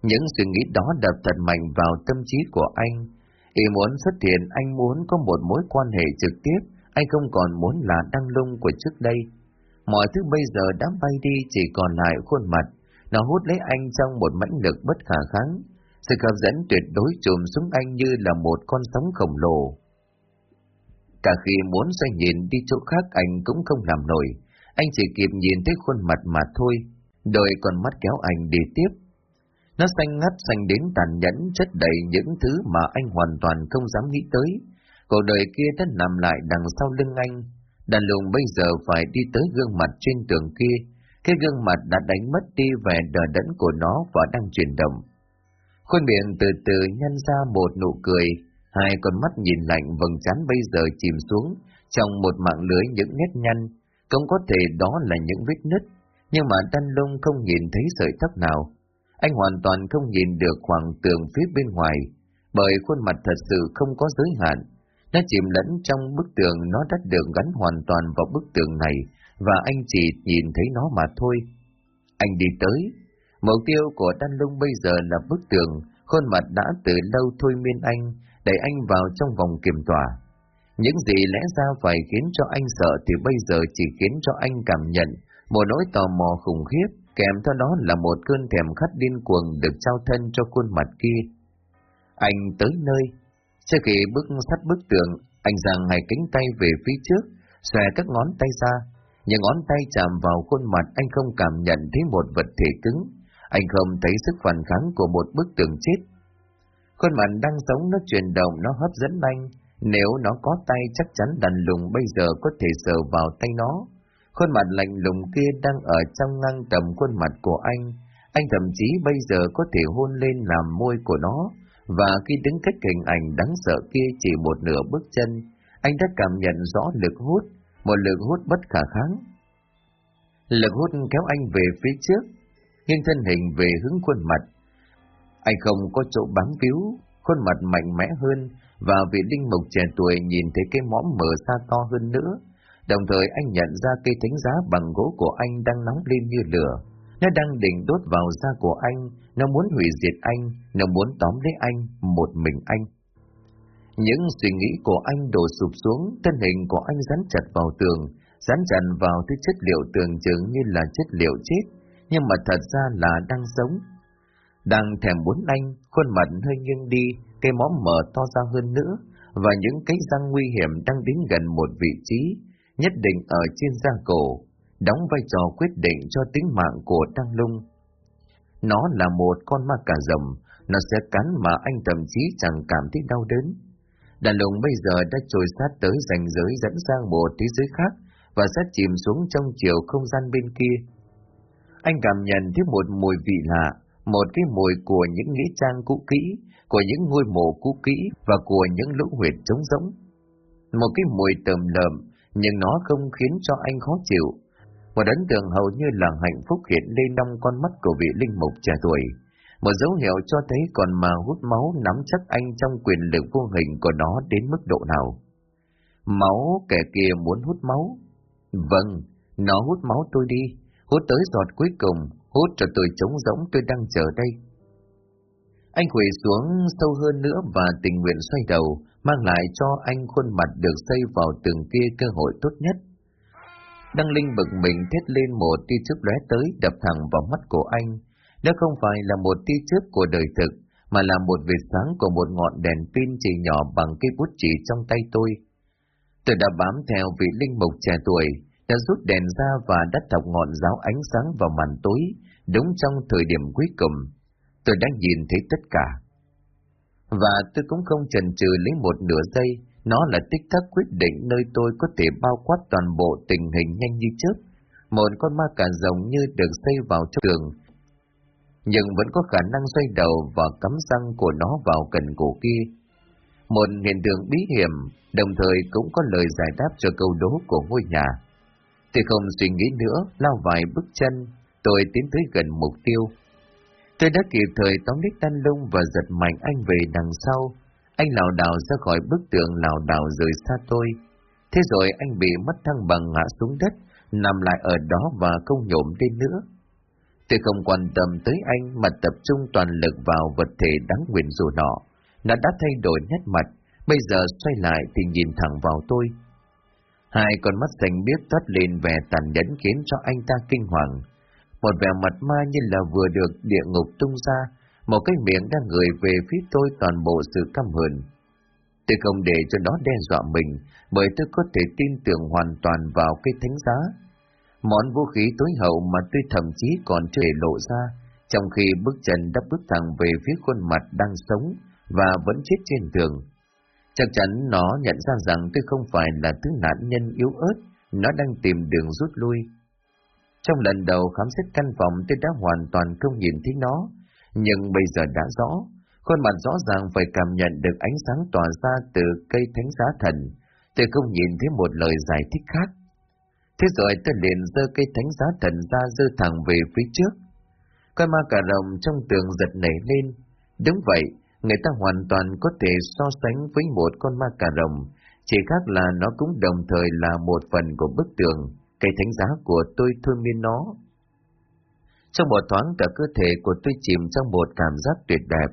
Speaker 1: Những suy nghĩ đó đập thật mạnh vào tâm trí của anh. Ý muốn xuất hiện anh muốn có một mối quan hệ trực tiếp, anh không còn muốn là đăng lung của trước đây. Mọi thứ bây giờ đã bay đi chỉ còn lại khuôn mặt, nó hút lấy anh trong một mãnh lực bất khả kháng. Sự hấp dẫn tuyệt đối trùm xuống anh như là một con sóng khổng lồ. Cả khi muốn xoay nhìn đi chỗ khác anh cũng không làm nổi, anh chỉ kịp nhìn thấy khuôn mặt mà thôi, đợi con mắt kéo anh đi tiếp. Nó xanh ngắt xanh đến tàn nhẫn chất đầy những thứ mà anh hoàn toàn không dám nghĩ tới. Cuộc đời kia đã nằm lại đằng sau lưng anh. Đàn lùng bây giờ phải đi tới gương mặt trên tường kia. Cái gương mặt đã đánh mất đi vẻ đờ đẫn của nó và đang chuyển động. Khuôn miệng từ từ nhăn ra một nụ cười, hai con mắt nhìn lạnh vầng trán bây giờ chìm xuống trong một mạng lưới những nét nhăn, cũng có thể đó là những vết nứt, nhưng mà Đan Lung không nhìn thấy sợi tóc nào. Anh hoàn toàn không nhìn được khoảng tường phía bên ngoài, bởi khuôn mặt thật sự không có giới hạn. Nó chìm lẫn trong bức tường nó đã được gắn hoàn toàn vào bức tường này, và anh chỉ nhìn thấy nó mà thôi. Anh đi tới. Mục tiêu của Đan Lung bây giờ là bức tường, khuôn mặt đã từ lâu thôi miên anh, đẩy anh vào trong vòng kiểm tỏa. Những gì lẽ ra phải khiến cho anh sợ thì bây giờ chỉ khiến cho anh cảm nhận một nỗi tò mò khủng khiếp, kèm theo đó là một cơn thèm khát điên cuồng được trao thân cho khuôn mặt kia. Anh tới nơi. Trước khi bước sát bức tường, anh giang hai cánh tay về phía trước, xòe các ngón tay ra. Những ngón tay chạm vào khuôn mặt anh không cảm nhận thấy một vật thể cứng. Anh không thấy sức phản kháng của một bức tường chết. Khuôn mặt đang sống nó chuyển động, nó hấp dẫn anh. Nếu nó có tay chắc chắn đàn lùng bây giờ có thể sờ vào tay nó. Khuôn mặt lạnh lùng kia đang ở trong ngang tầm khuôn mặt của anh. Anh thậm chí bây giờ có thể hôn lên làm môi của nó. Và khi đứng cách hình ảnh đáng sợ kia chỉ một nửa bước chân, anh đã cảm nhận rõ lực hút, một lực hút bất khả kháng. Lực hút kéo anh về phía trước, nhưng thân hình về hướng khuôn mặt. Anh không có chỗ bám víu, khuôn mặt mạnh mẽ hơn, và vị linh mục trẻ tuổi nhìn thấy cái mõm mở xa to hơn nữa, Đồng thời anh nhận ra cây thánh giá bằng gỗ của anh đang nóng lên như lửa. Nó đang định đốt vào da của anh, nó muốn hủy diệt anh, nó muốn tóm lấy anh, một mình anh. Những suy nghĩ của anh đổ sụp xuống, thân hình của anh dán chặt vào tường, dán chặt vào thứ chất liệu tưởng chừng như là chất liệu chết, nhưng mà thật ra là đang sống. Đang thèm muốn anh, khuôn mặt hơi nghiêng đi, cây móm mở to ra hơn nữa, và những cái răng nguy hiểm đang đến gần một vị trí, nhất định ở trên da cổ, đóng vai trò quyết định cho tính mạng của Đăng Lung. Nó là một con ma cà rồng, nó sẽ cắn mà anh thậm chí chẳng cảm thấy đau đớn. Đàn lùng bây giờ đã trồi sát tới ranh giới dẫn sang một thế giới khác và sẽ chìm xuống trong chiều không gian bên kia. Anh cảm nhận thấy một mùi vị lạ, một cái mùi của những nghĩa trang cũ kỹ, của những ngôi mộ cũ kỹ và của những lũ huyệt trống rỗng. Một cái mùi tầm lợm, nhưng nó không khiến cho anh khó chịu. Một ấn tượng hầu như là hạnh phúc hiện lên trong con mắt của vị linh mục trẻ tuổi. Một dấu hiệu cho thấy còn mà hút máu nắm chắc anh trong quyền lực vô hình của nó đến mức độ nào. Máu kẻ kia muốn hút máu. Vâng, nó hút máu tôi đi, hút tới giọt cuối cùng, hút cho tôi trống rỗng tôi đang chờ đây. Anh quỳ xuống sâu hơn nữa và tình nguyện xoay đầu, mang lại cho anh khuôn mặt được xây vào từng kia cơ hội tốt nhất. Đăng Linh bực mình thét lên một tia chớp lóe tới đập thẳng vào mắt của anh. Đó không phải là một tia chớp của đời thực, mà là một vệt sáng của một ngọn đèn pin chỉ nhỏ bằng cây bút chỉ trong tay tôi. Tôi đã bám theo vị linh mục trẻ tuổi, đã rút đèn ra và đắt thọc ngọn giáo ánh sáng vào màn tối, đúng trong thời điểm cuối cùng. Tôi đã nhìn thấy tất cả. Và tôi cũng không chần chừ lấy một nửa giây, nó là tích tắc quyết định nơi tôi có thể bao quát toàn bộ tình hình nhanh như trước. Một con ma cà rồng như được xây vào trong tường, nhưng vẫn có khả năng xoay đầu và cắm răng của nó vào cần cổ kia. Một hiện tượng bí hiểm, đồng thời cũng có lời giải đáp cho câu đố của ngôi nhà. Tôi không suy nghĩ nữa, lao vài bước chân, tôi tiến tới gần mục tiêu. Tôi đã kịp thời tóm đích tan lung và giật mạnh anh về đằng sau. Anh lảo đảo ra khỏi bức tường lảo đảo rời xa tôi. Thế rồi anh bị mất thăng bằng ngã xuống đất, nằm lại ở đó và không nhổm lên nữa. Tôi không quan tâm tới anh mà tập trung toàn lực vào vật thể đáng quyền rủa nọ. Nó đã thay đổi nét mặt, bây giờ xoay lại thì nhìn thẳng vào tôi. Hai con mắt xanh biếc toát lên vẻ tàn nhẫn khiến cho anh ta kinh hoàng. Một vẻ mặt ma như là vừa được địa ngục tung ra, một cái miệng đang gửi về phía tôi toàn bộ sự căm hờn. Tôi không để cho nó đe dọa mình, bởi tôi có thể tin tưởng hoàn toàn vào cái thánh giá Món vũ khí tối hậu mà tôi thậm chí còn chưa để lộ ra, trong khi bước chân đã bước thẳng về phía khuôn mặt đang sống và vẫn chết trên tường. Chắc chắn nó nhận ra rằng tôi không phải là thứ nạn nhân yếu ớt, nó đang tìm đường rút lui. Trong lần đầu khám xét căn phòng tôi đã hoàn toàn không nhìn thấy nó, nhưng bây giờ đã rõ, khuôn mặt rõ ràng phải cảm nhận được ánh sáng tỏa ra từ cây thánh giá thần, tôi không nhìn thấy một lời giải thích khác. Thế rồi tôi liền giơ cây thánh giá thần ra dơ thẳng về phía trước. Con ma cà rồng trong tường giật nảy lên. Đúng vậy, người ta hoàn toàn có thể so sánh với một con ma cà rồng, chỉ khác là nó cũng đồng thời là một phần của bức tường, cây thánh giá của tôi thôi miên nó. Trong một thoáng cả cơ thể của tôi chìm trong một cảm giác tuyệt đẹp.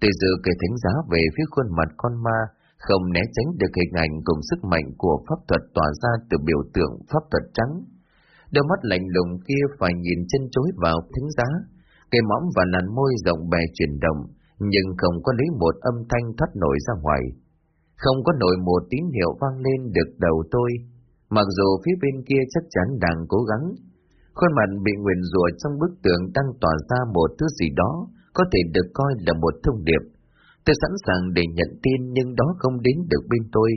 Speaker 1: Tôi dự cây thánh giá về phía khuôn mặt con ma, không né tránh được hình ảnh cùng sức mạnh của pháp thuật tỏa ra từ biểu tượng pháp thuật trắng. Đôi mắt lạnh lùng kia phải nhìn chân chối vào thánh giá, cây móng và làn môi rộng bè chuyển động, nhưng không có lấy một âm thanh thoát nổi ra ngoài. Không có nổi một tín hiệu vang lên được đầu tôi, mặc dù phía bên kia chắc chắn đang cố gắng. Khuôn mặt bị nguyền rủa trong bức tường đang tỏa ra một thứ gì đó, có thể được coi là một thông điệp Tôi sẵn sàng để nhận tin nhưng đó không đến được bên tôi.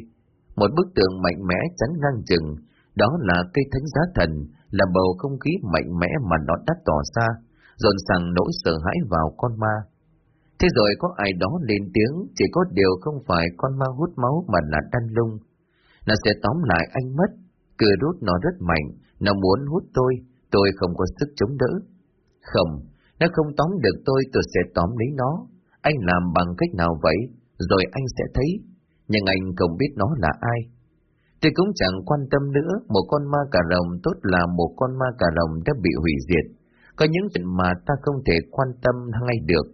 Speaker 1: Một bức tường mạnh mẽ chắn ngang chừng, đó là cây thánh giá thần, là bầu không khí mạnh mẽ mà nó đã tỏ ra, dồn sàng nỗi sợ hãi vào con ma. Thế rồi có ai đó lên tiếng, chỉ có điều không phải con ma hút máu mà là đan lung. Nó sẽ tóm lại anh mất, cửa đốt nó rất mạnh, nó muốn hút tôi, tôi không có sức chống đỡ. Không, nó không tóm được tôi, tôi sẽ tóm lấy nó. Anh làm bằng cách nào vậy, rồi anh sẽ thấy, nhưng anh không biết nó là ai. Tôi cũng chẳng quan tâm nữa, một con ma cà rồng tốt là một con ma cà rồng đã bị hủy diệt. Có những chuyện mà ta không thể quan tâm ngay được.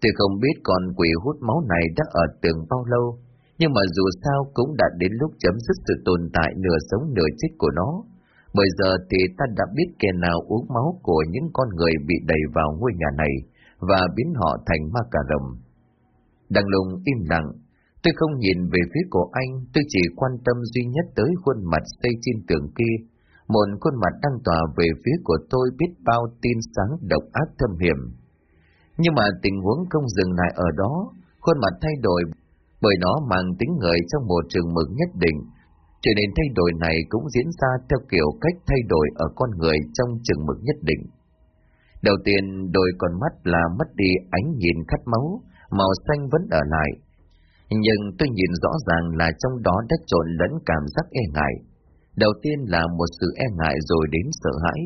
Speaker 1: Tôi không biết con quỷ hút máu này đã ở tường bao lâu, nhưng mà dù sao cũng đã đến lúc chấm dứt sự tồn tại nửa sống nửa chết của nó. Bây giờ thì ta đã biết kẻ nào uống máu của những con người bị đẩy vào ngôi nhà này, và biến họ thành ma cà rồng. Đằng lùng im lặng, tôi không nhìn về phía của anh, tôi chỉ quan tâm duy nhất tới khuôn mặt xây trên tường kia, một khuôn mặt đang tỏa về phía của tôi biết bao tin sáng độc ác thâm hiểm. Nhưng mà tình huống không dừng lại ở đó, khuôn mặt thay đổi bởi nó mang tính người trong một trường mực nhất định, cho nên thay đổi này cũng diễn ra theo kiểu cách thay đổi ở con người trong trường mực nhất định. Đầu tiên, đôi con mắt là mất đi ánh nhìn khát máu, màu xanh vẫn ở lại. Nhưng tôi nhìn rõ ràng là trong đó đã trộn lẫn cảm giác e ngại. Đầu tiên là một sự e ngại rồi đến sợ hãi.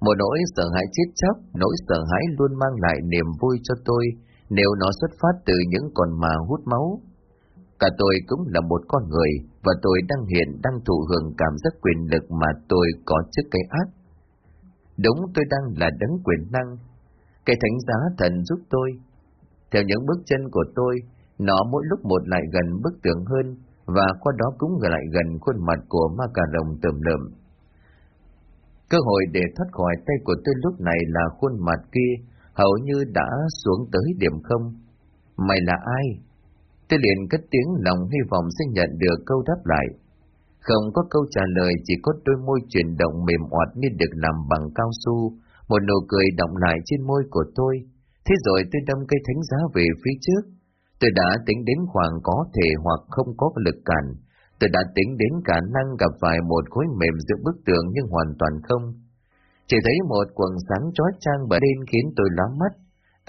Speaker 1: Một nỗi sợ hãi chết chóc, nỗi sợ hãi luôn mang lại niềm vui cho tôi nếu nó xuất phát từ những con mà hút máu. Cả tôi cũng là một con người và tôi đang hiện đang thụ hưởng cảm giác quyền lực mà tôi có trước cái ác. Đúng tôi đang là đấng quyền năng. Cái thánh giá thần giúp tôi. Theo những bước chân của tôi, nó mỗi lúc một lại gần bức tường hơn, và qua đó cũng lại gần khuôn mặt của ma cà rồng tầm lợm. Cơ hội để thoát khỏi tay của tôi lúc này là khuôn mặt kia, hầu như đã xuống tới điểm không. Mày là ai? Tôi liền cất tiếng lòng hy vọng sẽ nhận được câu đáp lại. Không có câu trả lời, chỉ có đôi môi chuyển động mềm oạt như được làm bằng cao su, một nụ cười động lại trên môi của tôi. Thế rồi tôi đâm cây thánh giá về phía trước. Tôi đã tính đến khoảng có thể hoặc không có lực cản. Tôi đã tính đến khả năng gặp phải một khối mềm giữa bức tường nhưng hoàn toàn không. Chỉ thấy một quần sáng chói chang bởi lên khiến tôi lóa mắt.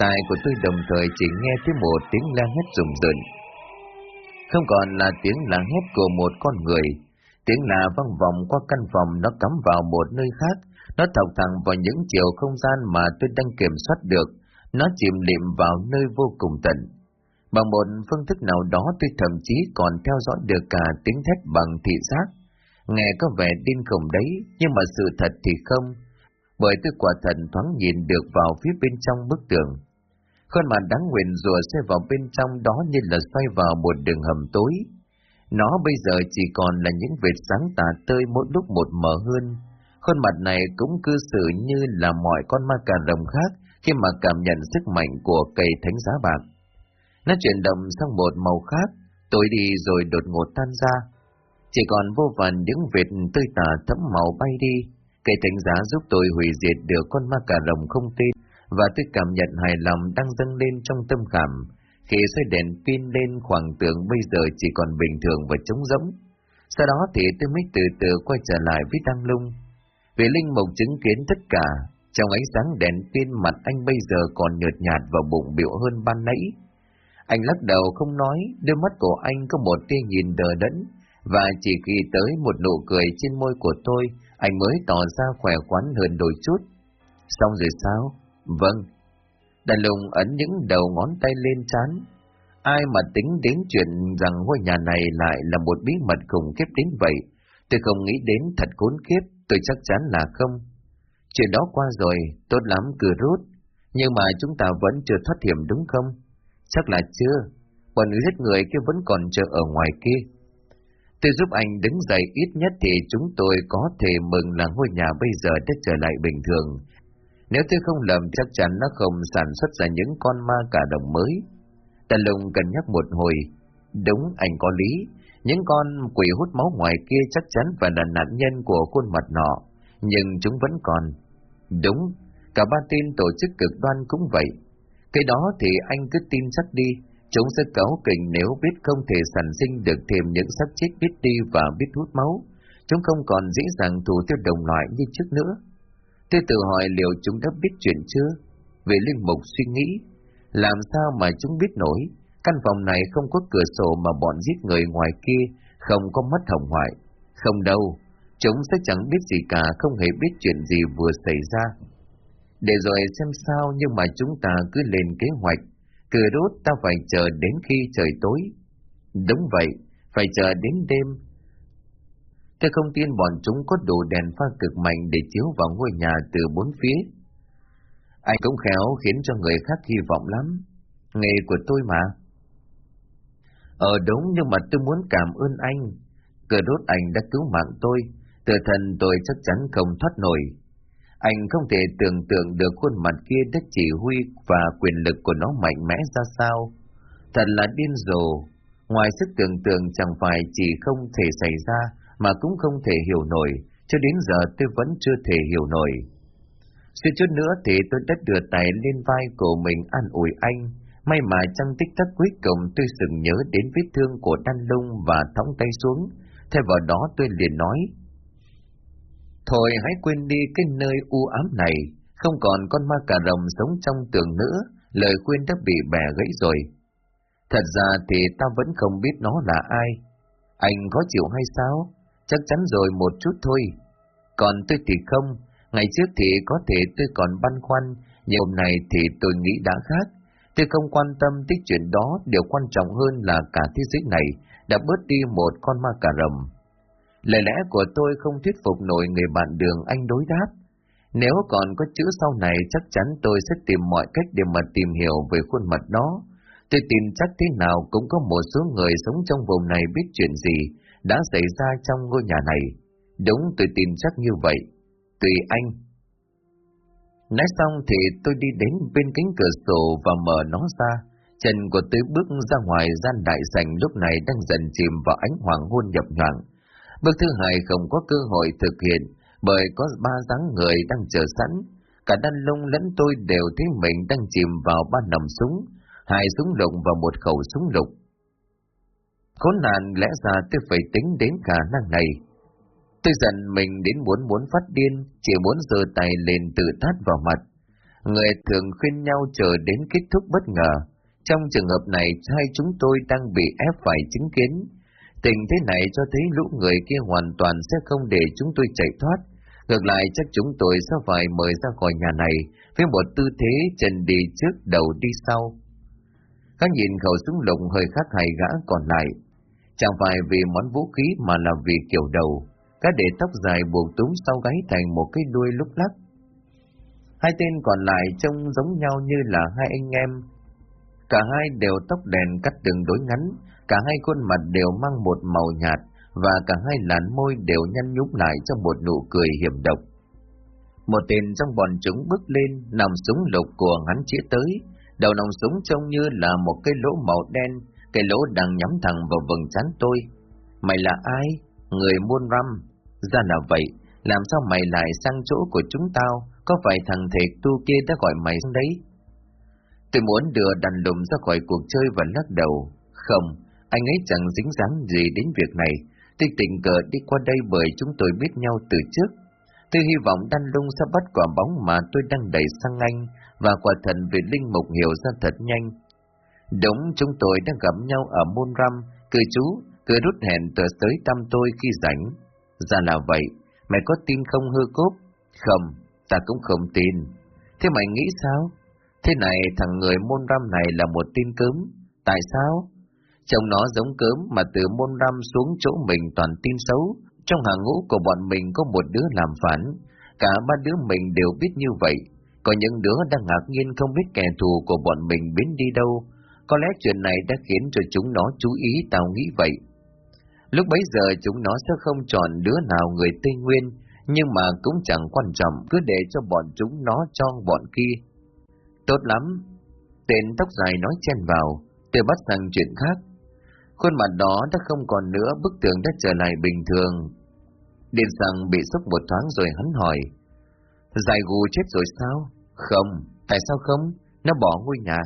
Speaker 1: Tai của tôi đồng thời chỉ nghe thấy một tiếng la hét rùng rợn. Không còn là tiếng la hét của một con người, tiếng là vang vọng qua căn phòng nó cắm vào một nơi khác, nó thọc thẳng vào những chiều không gian mà tôi đang kiểm soát được, nó chìm liệm vào nơi vô cùng tận. Bằng một phương thức nào đó tôi thậm chí còn theo dõi được cả tiếng thét bằng thị giác. Nghe có vẻ tin khủng đấy, nhưng mà sự thật thì không, bởi tôi quả thần thoáng nhìn được vào phía bên trong bức tường. Khuôn mặt đáng nguyện rùa xe vào bên trong đó như là xoay vào một đường hầm tối. Nó bây giờ chỉ còn là những vệt sáng tà tơi mỗi lúc một mở hơn. Khuôn mặt này cũng cư xử như là mọi con ma cà rồng khác khi mà cảm nhận sức mạnh của cây thánh giá bạc. Nó chuyển động sang một màu khác, tối đi rồi đột ngột tan ra. Chỉ còn vô vàn những vệt tươi tả thấm màu bay đi. Cây thánh giá giúp tôi hủy diệt được con ma cà rồng không tên và tôi cảm nhận hài lòng đang dâng lên trong tâm khảm. Khi xoay đèn pin lên khoảng tượng bây giờ chỉ còn bình thường và trống rỗng. Sau đó thì tôi mới từ từ quay trở lại với Đăng Lung. Vì Linh Mục chứng kiến tất cả, trong ánh sáng đèn pin mặt anh bây giờ còn nhợt nhạt và bụng biểu hơn ban nãy. Anh lắc đầu không nói, đôi mắt của anh có một tia nhìn đờ đẫn, và chỉ khi tới một nụ cười trên môi của tôi, anh mới tỏ ra khỏe khoắn hơn đôi chút. Xong rồi sao? Vâng. Đàn lùng ấn những đầu ngón tay lên chán. Ai mà tính đến chuyện rằng ngôi nhà này lại là một bí mật khủng khiếp đến vậy, tôi không nghĩ đến thật khốn khiếp, tôi chắc chắn là không. Chuyện đó qua rồi, tốt lắm cứ rút, nhưng mà chúng ta vẫn chưa thoát hiểm đúng không? Chắc là chưa, bọn giết người kia vẫn còn chờ ở ngoài kia. Tôi giúp anh đứng dậy ít nhất thì chúng tôi có thể mừng là ngôi nhà bây giờ đã trở lại bình thường. Nếu tôi không lầm chắc chắn nó không sản xuất ra những con ma cả đồng mới. Tần lùng cần nhắc một hồi. Đúng, anh có lý. Những con quỷ hút máu ngoài kia chắc chắn phải là nạn nhân của khuôn mặt nọ. Nhưng chúng vẫn còn. Đúng, cả ba tin tổ chức cực đoan cũng vậy. Cái đó thì anh cứ tin chắc đi. Chúng sẽ cáo kình nếu biết không thể sản sinh được thêm những xác chết biết đi và biết hút máu. Chúng không còn dễ dàng thủ tiêu đồng loại như trước nữa. Tôi tự hỏi liệu chúng đã biết chuyện chưa? Về linh mục suy nghĩ, làm sao mà chúng biết nổi, căn phòng này không có cửa sổ mà bọn giết người ngoài kia không có mất hồng hoại. Không đâu, chúng sẽ chẳng biết gì cả, không hề biết chuyện gì vừa xảy ra. Để rồi xem sao nhưng mà chúng ta cứ lên kế hoạch, cửa rốt ta phải chờ đến khi trời tối. Đúng vậy, phải chờ đến đêm Tôi không tin bọn chúng có đủ đèn pha cực mạnh để chiếu vào ngôi nhà từ bốn phía. Anh cũng khéo khiến cho người khác hy vọng lắm. Nghề của tôi mà. Ờ đúng nhưng mà tôi muốn cảm ơn anh. Cờ đốt anh đã cứu mạng tôi. Từ thần tôi chắc chắn không thoát nổi. Anh không thể tưởng tượng được khuôn mặt kia đất chỉ huy và quyền lực của nó mạnh mẽ ra sao. Thật là điên rồ. Ngoài sức tưởng tượng chẳng phải chỉ không thể xảy ra, mà cũng không thể hiểu nổi, cho đến giờ tôi vẫn chưa thể hiểu nổi. Suy chút nữa thì tôi đã đưa tay lên vai của mình an ủi anh, may mà trong tích tắc cuối cùng tôi sừng nhớ đến vết thương của đan lung và thõng tay xuống, thay vào đó tôi liền nói. Thôi hãy quên đi cái nơi u ám này, không còn con ma cà rồng sống trong tường nữa, lời khuyên đã bị bẻ gãy rồi. Thật ra thì ta vẫn không biết nó là ai. Anh có chịu hay sao? chắc chắn rồi một chút thôi. Còn tôi thì không, ngày trước thì có thể tôi còn băn khoăn, nhưng hôm nay thì tôi nghĩ đã khác. Tôi không quan tâm tới chuyện đó, điều quan trọng hơn là cả thế giới này đã bớt đi một con ma cà rồng Lời lẽ của tôi không thuyết phục nổi người bạn đường anh đối đáp. Nếu còn có chữ sau này chắc chắn tôi sẽ tìm mọi cách để mà tìm hiểu về khuôn mặt đó, Tôi tin chắc thế nào cũng có một số người sống trong vùng này biết chuyện gì đã xảy ra trong ngôi nhà này. Đúng tôi tin chắc như vậy. Tùy anh. Nói xong thì tôi đi đến bên cánh cửa sổ và mở nó ra. Chân của tôi bước ra ngoài gian đại sảnh lúc này đang dần chìm vào ánh hoàng hôn nhập nhoạng. Bước thứ hai không có cơ hội thực hiện bởi có ba dáng người đang chờ sẵn. Cả Đan Lung lẫn tôi đều thấy mình đang chìm vào ba nòng súng, hai súng lục và một khẩu súng lục. Khốn nạn lẽ ra tôi phải tính đến khả năng này. Tôi giận mình đến muốn muốn phát điên, chỉ muốn giơ tay lên tự tát vào mặt. Người thường khuyên nhau chờ đến kết thúc bất ngờ. Trong trường hợp này, hai chúng tôi đang bị ép phải chứng kiến. Tình thế này cho thấy lũ người kia hoàn toàn sẽ không để chúng tôi chạy thoát. Ngược lại chắc chúng tôi sẽ phải mời ra khỏi nhà này với một tư thế chân đi trước đầu đi sau. Các nhìn khẩu súng lục hơi khác hai gã còn lại. Chẳng phải vì món vũ khí mà là vì kiểu đầu. Các để tóc dài buộc túm sau gáy thành một cái đuôi lúc lắc. Hai tên còn lại trông giống nhau như là hai anh em. Cả hai đều tóc đèn cắt đường đối ngắn, cả hai khuôn mặt đều mang một màu nhạt, và cả hai làn môi đều nhăn nhúm lại trong một nụ cười hiểm độc. Một tên trong bọn chúng bước lên, nằm súng lục của hắn chĩa tới, đầu nòng súng trông như là một cái lỗ màu đen, cái lỗ đang nhắm thẳng vào vầng trán tôi. Mày là ai? Người muôn răm. Ra là vậy, làm sao mày lại sang chỗ của chúng tao? Có phải thằng thiệt tu kia đã gọi mày sang đấy? Tôi muốn đưa đàn lùm ra khỏi cuộc chơi và lắc đầu. Không, anh ấy chẳng dính dáng gì đến việc này. Tôi tình cờ đi qua đây bởi chúng tôi biết nhau từ trước. Tôi hy vọng Đan Lung sẽ bắt quả bóng mà tôi đang đẩy sang anh và quả thần về linh mục hiểu ra thật nhanh. Đúng, chúng tôi đã gặp nhau ở Môn Ram, cười chú, cười rút hẹn tờ tới tâm tôi khi rảnh. Ra là vậy, mày có tin không hư cốt? Không, ta cũng không tin. Thế mày nghĩ sao? Thế này, thằng người Môn Ram này là một tin cớm. Tại sao? Trông nó giống cớm mà từ môn năm xuống chỗ mình toàn tin xấu. Trong hàng ngũ của bọn mình có một đứa làm phản. Cả ba đứa mình đều biết như vậy. Có những đứa đang ngạc nhiên không biết kẻ thù của bọn mình biến đi đâu. Có lẽ chuyện này đã khiến cho chúng nó chú ý tao nghĩ vậy. Lúc bấy giờ chúng nó sẽ không chọn đứa nào người Tây Nguyên, nhưng mà cũng chẳng quan trọng, cứ để cho bọn chúng nó cho bọn kia. Tốt lắm, tên tóc dài nói chen vào, tôi bắt sang chuyện khác. Khuôn mặt đó đã không còn nữa, bức tường đã trở lại bình thường. Điền rằng bị sốc một thoáng rồi hắn hỏi. Dài gù chết rồi sao? Không, tại sao không? Nó bỏ ngôi nhà.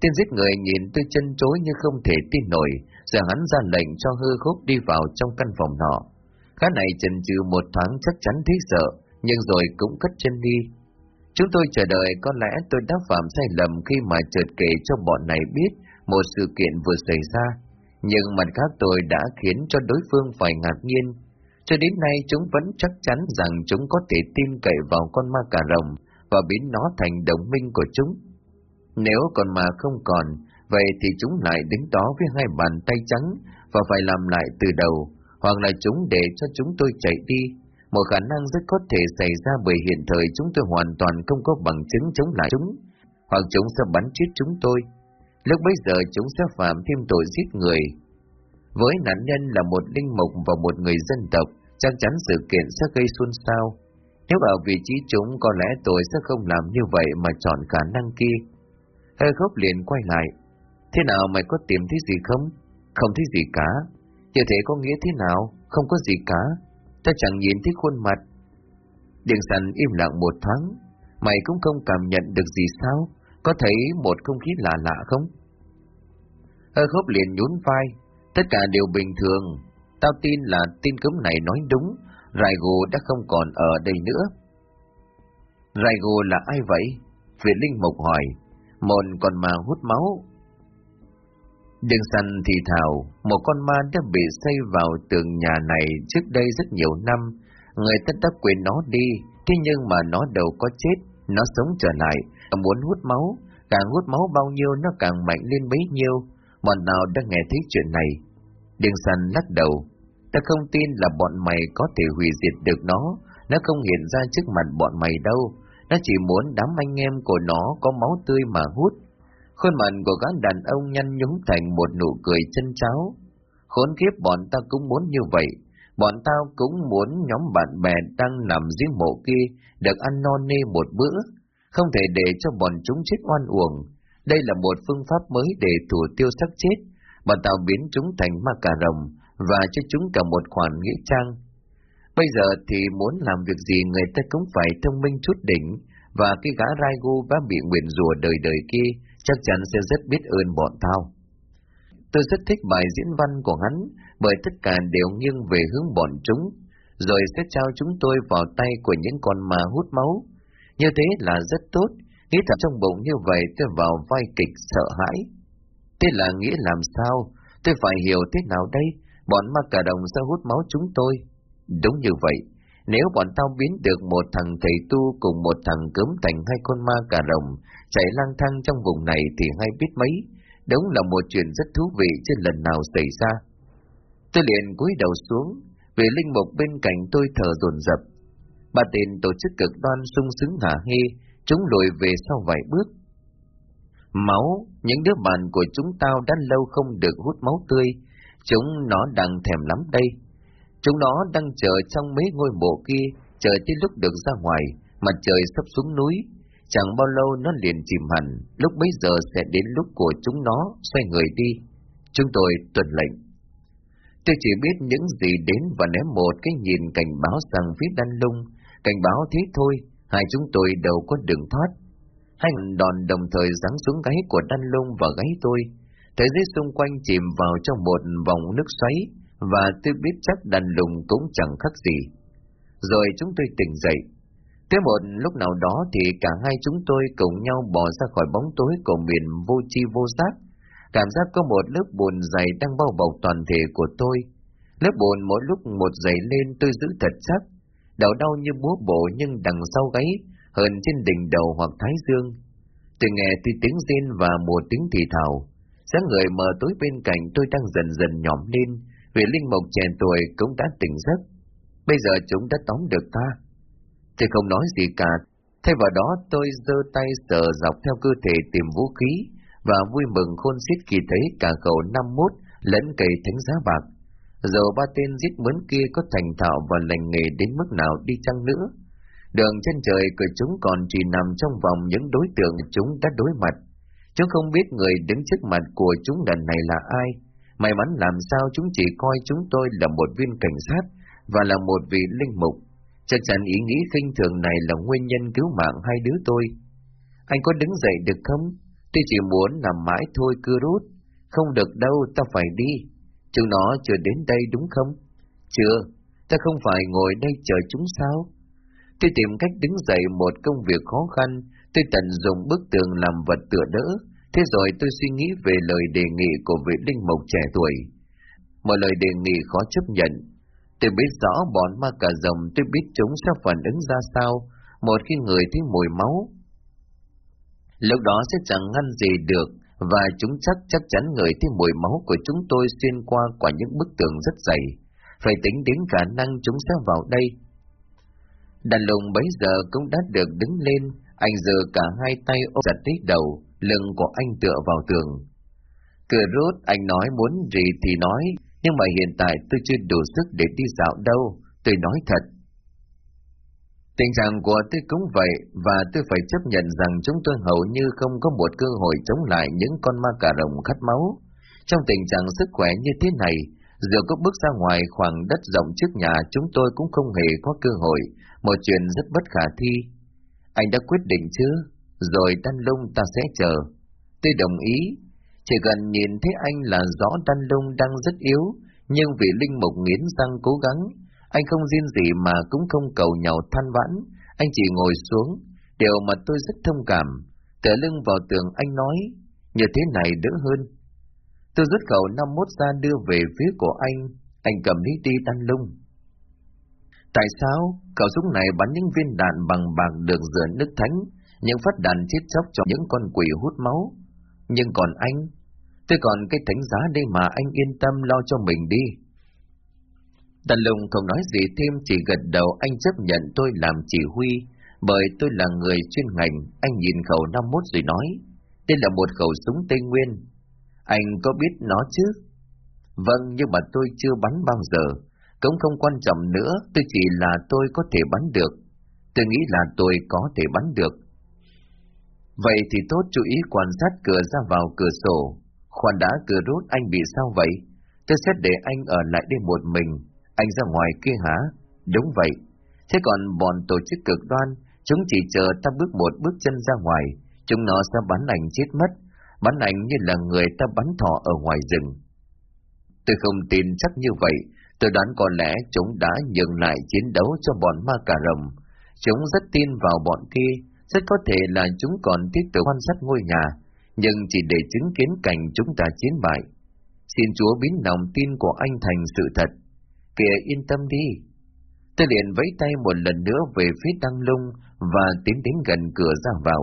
Speaker 1: Tiên giết người nhìn tôi chân chối như không thể tin nổi, giờ hắn ra lệnh cho hư khúc đi vào trong căn phòng nọ. Khá này chần chừ một thoáng chắc chắn thấy sợ, nhưng rồi cũng cất chân đi. Chúng tôi chờ đợi có lẽ tôi đã phạm sai lầm khi mà chợt kể cho bọn này biết một sự kiện vừa xảy ra nhưng mặt khác tôi đã khiến cho đối phương phải ngạc nhiên. Cho đến nay chúng vẫn chắc chắn rằng chúng có thể tin cậy vào con ma cà rồng và biến nó thành đồng minh của chúng. Nếu còn mà không còn, vậy thì chúng lại đứng đó với hai bàn tay trắng và phải làm lại từ đầu, hoặc là chúng để cho chúng tôi chạy đi. Một khả năng rất có thể xảy ra bởi hiện thời chúng tôi hoàn toàn không có bằng chứng chống lại chúng, hoặc chúng sẽ bắn chết chúng tôi. Lúc bấy giờ chúng sẽ phạm thêm tội giết người. Với nạn nhân là một linh mục và một người dân tộc, chắc chắn sự kiện sẽ gây xôn xao. Nếu ở vị trí chúng có lẽ tôi sẽ không làm như vậy mà chọn khả năng kia. Hơi khóc liền quay lại. Thế nào mày có tìm thấy gì không? Không thấy gì cả. Như thế có nghĩa thế nào? Không có gì cả. Ta chẳng nhìn thấy khuôn mặt. Điện sẵn im lặng một thoáng. Mày cũng không cảm nhận được gì sao? Có thấy một không khí lạ lạ không? Hơi khóc liền nhún vai, tất cả đều bình thường. Tao tin là tin cấm này nói đúng, Rai Gù đã không còn ở đây nữa. Rai Gù là ai vậy? Việt Linh mộc hỏi, một con ma hút máu. Đường săn thì thảo, một con ma đã bị xây vào tường nhà này trước đây rất nhiều năm. Người ta đã quên nó đi, thế nhưng mà nó đâu có chết, nó sống trở lại, muốn hút máu, càng hút máu bao nhiêu nó càng mạnh lên bấy nhiêu, bọn nào đã nghe thấy chuyện này. Điền săn lắc đầu, ta không tin là bọn mày có thể hủy diệt được nó, nó không hiện ra trước mặt bọn mày đâu, nó chỉ muốn đám anh em của nó có máu tươi mà hút. Khuôn mặt của gã đàn ông nhăn nhúm thành một nụ cười chân cháo. Khốn kiếp bọn ta cũng muốn như vậy. Bọn tao cũng muốn nhóm bạn bè đang nằm dưới mộ kia được ăn non nê một bữa. Không thể để cho bọn chúng chết oan uổng. Đây là một phương pháp mới để thủ tiêu sắc chết. mà tao biến chúng thành ma cà rồng và cho chúng cả một khoản nghĩa trang. Bây giờ thì muốn làm việc gì người ta cũng phải thông minh chút đỉnh và cái gã Raigo đã bị nguyện rùa đời đời kia chắc chắn sẽ rất biết ơn bọn tao. Tôi rất thích bài diễn văn của hắn, bởi tất cả đều nghiêng về hướng bọn chúng, rồi sẽ trao chúng tôi vào tay của những con ma hút máu. Như thế là rất tốt, nghĩ thật trong bụng như vậy tôi vào vai kịch sợ hãi. Thế là nghĩa làm sao? Tôi phải hiểu thế nào đây? Bọn ma cà đồng sẽ hút máu chúng tôi. Đúng như vậy, nếu bọn tao biến được một thằng thầy tu cùng một thằng cấm thành hai con ma cà rồng chạy lang thang trong vùng này thì hay biết mấy. Đúng là một chuyện rất thú vị trên lần nào xảy ra. Tôi liền cúi đầu xuống, vì linh mục bên cạnh tôi thở dồn dập ba tên tổ chức cực đoan sung sướng hả hê, chúng lùi về sau vài bước. Máu, những đứa bạn của chúng tao đã lâu không được hút máu tươi, chúng nó đang thèm lắm đây. Chúng nó đang chờ trong mấy ngôi mộ kia, chờ tới lúc được ra ngoài, mặt trời sắp xuống núi. Chẳng bao lâu nó liền chìm hẳn, lúc bấy giờ sẽ đến lúc của chúng nó xoay người đi. Chúng tôi tuần lệnh. Tôi chỉ biết những gì đến và ném một cái nhìn cảnh báo sang phía đan lung, cảnh báo thế thôi, hai chúng tôi đều có đường thoát. Hai đòn đồng thời giáng xuống gáy của đan lung và gáy tôi. Thế giới xung quanh chìm vào trong một vòng nước xoáy, và tôi biết chắc đan lùng cũng chẳng khác gì. Rồi chúng tôi tỉnh dậy. Tới một lúc nào đó thì cả hai chúng tôi cùng nhau bỏ ra khỏi bóng tối của miền vô chi vô giác. Cảm giác có một lớp bùn dày đang bao bọc toàn thể của tôi. Lớp bùn mỗi lúc một dày lên tôi giữ thật chắc. Đầu đau như búa bổ nhưng đằng sau gáy, hơn trên đỉnh đầu hoặc thái dương. Tôi nghe thì tiếng rên và một tiếng thì thào. sáng người mờ tối bên cạnh tôi đang dần dần nhỏm lên, vì Linh Mộc trẻ tuổi cũng đã tỉnh giấc. Bây giờ chúng đã tóm được ta. Tôi không nói gì cả. Thay vào đó tôi giơ tay sờ dọc theo cơ thể tìm vũ khí và vui mừng khôn xiết khi thấy cả khẩu 51 lẫn cây thánh giá bạc. Dù ba tên giết mướn kia có thành thạo và lành nghề đến mức nào đi chăng nữa. Đường chân trời của chúng còn chỉ nằm trong vòng những đối tượng chúng đã đối mặt. Chúng không biết người đứng trước mặt của chúng lần này là ai, May mắn làm sao chúng chỉ coi chúng tôi là một viên cảnh sát và là một vị linh mục. Chắc chắn ý nghĩ khinh thường này là nguyên nhân cứu mạng hai đứa tôi. Anh có đứng dậy được không? Tôi chỉ muốn làm mãi thôi cứ rút. Không được đâu, ta phải đi. Chúng nó chưa đến đây đúng không? Chưa, ta không phải ngồi đây chờ chúng sao? Tôi tìm cách đứng dậy một công việc khó khăn, tôi tận dụng bức tường làm vật tựa đỡ, Thế rồi tôi suy nghĩ về lời đề nghị của vị linh mục trẻ tuổi. Một lời đề nghị khó chấp nhận. Tôi biết rõ bọn ma cà rồng tôi biết chúng sẽ phản ứng ra sao một khi người thấy mùi máu. Lúc đó sẽ chẳng ngăn gì được và chúng chắc chắc chắn người thấy mùi máu của chúng tôi xuyên qua qua những bức tường rất dày. Phải tính đến khả năng chúng sẽ vào đây. Đàn lùng bấy giờ cũng đã được đứng lên, anh giờ cả hai tay ôm chặt lấy đầu, lưng của anh tựa vào tường. Cửa rút, anh nói muốn gì thì nói, nhưng mà hiện tại tôi chưa đủ sức để đi dạo đâu, tôi nói thật. Tình trạng của tôi cũng vậy, và tôi phải chấp nhận rằng chúng tôi hầu như không có một cơ hội chống lại những con ma cà rồng khát máu. Trong tình trạng sức khỏe như thế này, dù có bước ra ngoài khoảng đất rộng trước nhà chúng tôi cũng không hề có cơ hội, một chuyện rất bất khả thi. Anh đã quyết định chưa? rồi Đan Lung ta sẽ chờ. Tôi đồng ý, chỉ cần nhìn thấy anh là rõ Đan Lung đang rất yếu, nhưng vì Linh Mục nghiến răng cố gắng, anh không riêng gì mà cũng không cầu nhau than vãn, anh chỉ ngồi xuống, điều mà tôi rất thông cảm, tựa lưng vào tường anh nói, như thế này đỡ hơn. Tôi rút khẩu 51 ra đưa về phía của anh, anh cầm lý đi tan Lung. Tại sao khẩu súng này bắn những viên đạn bằng bạc được rửa nước thánh, những phát đạn chết chóc cho những con quỷ hút máu. Nhưng còn anh, tôi còn cái thánh giá đây mà anh yên tâm lo cho mình đi. Tần Lùng không nói gì thêm chỉ gật đầu anh chấp nhận tôi làm chỉ huy, bởi tôi là người chuyên ngành, anh nhìn khẩu 51 rồi nói, Đây là một khẩu súng Tây Nguyên. Anh có biết nó chứ? Vâng, nhưng mà tôi chưa bắn bao giờ. Cũng không quan trọng nữa, tôi chỉ là tôi có thể bắn được. Tôi nghĩ là tôi có thể bắn được. Vậy thì tốt chú ý quan sát cửa ra vào cửa sổ. Khoan đã cửa rút anh bị sao vậy? Tôi sẽ để anh ở lại đây một mình. Anh ra ngoài kia hả? Đúng vậy. Thế còn bọn tổ chức cực đoan, chúng chỉ chờ ta bước một bước chân ra ngoài, chúng nó sẽ bắn ảnh chết mất, bắn ảnh như là người ta bắn thỏ ở ngoài rừng. Tôi không tin chắc như vậy, tôi đoán có lẽ chúng đã nhường lại chiến đấu cho bọn ma cà rồng. Chúng rất tin vào bọn kia, rất có thể là chúng còn tiếp tục quan sát ngôi nhà, nhưng chỉ để chứng kiến cảnh chúng ta chiến bại. Xin Chúa biến lòng tin của anh thành sự thật. Kìa yên tâm đi. Tôi liền vẫy tay một lần nữa về phía đăng lung và tiến đến gần cửa ra vào.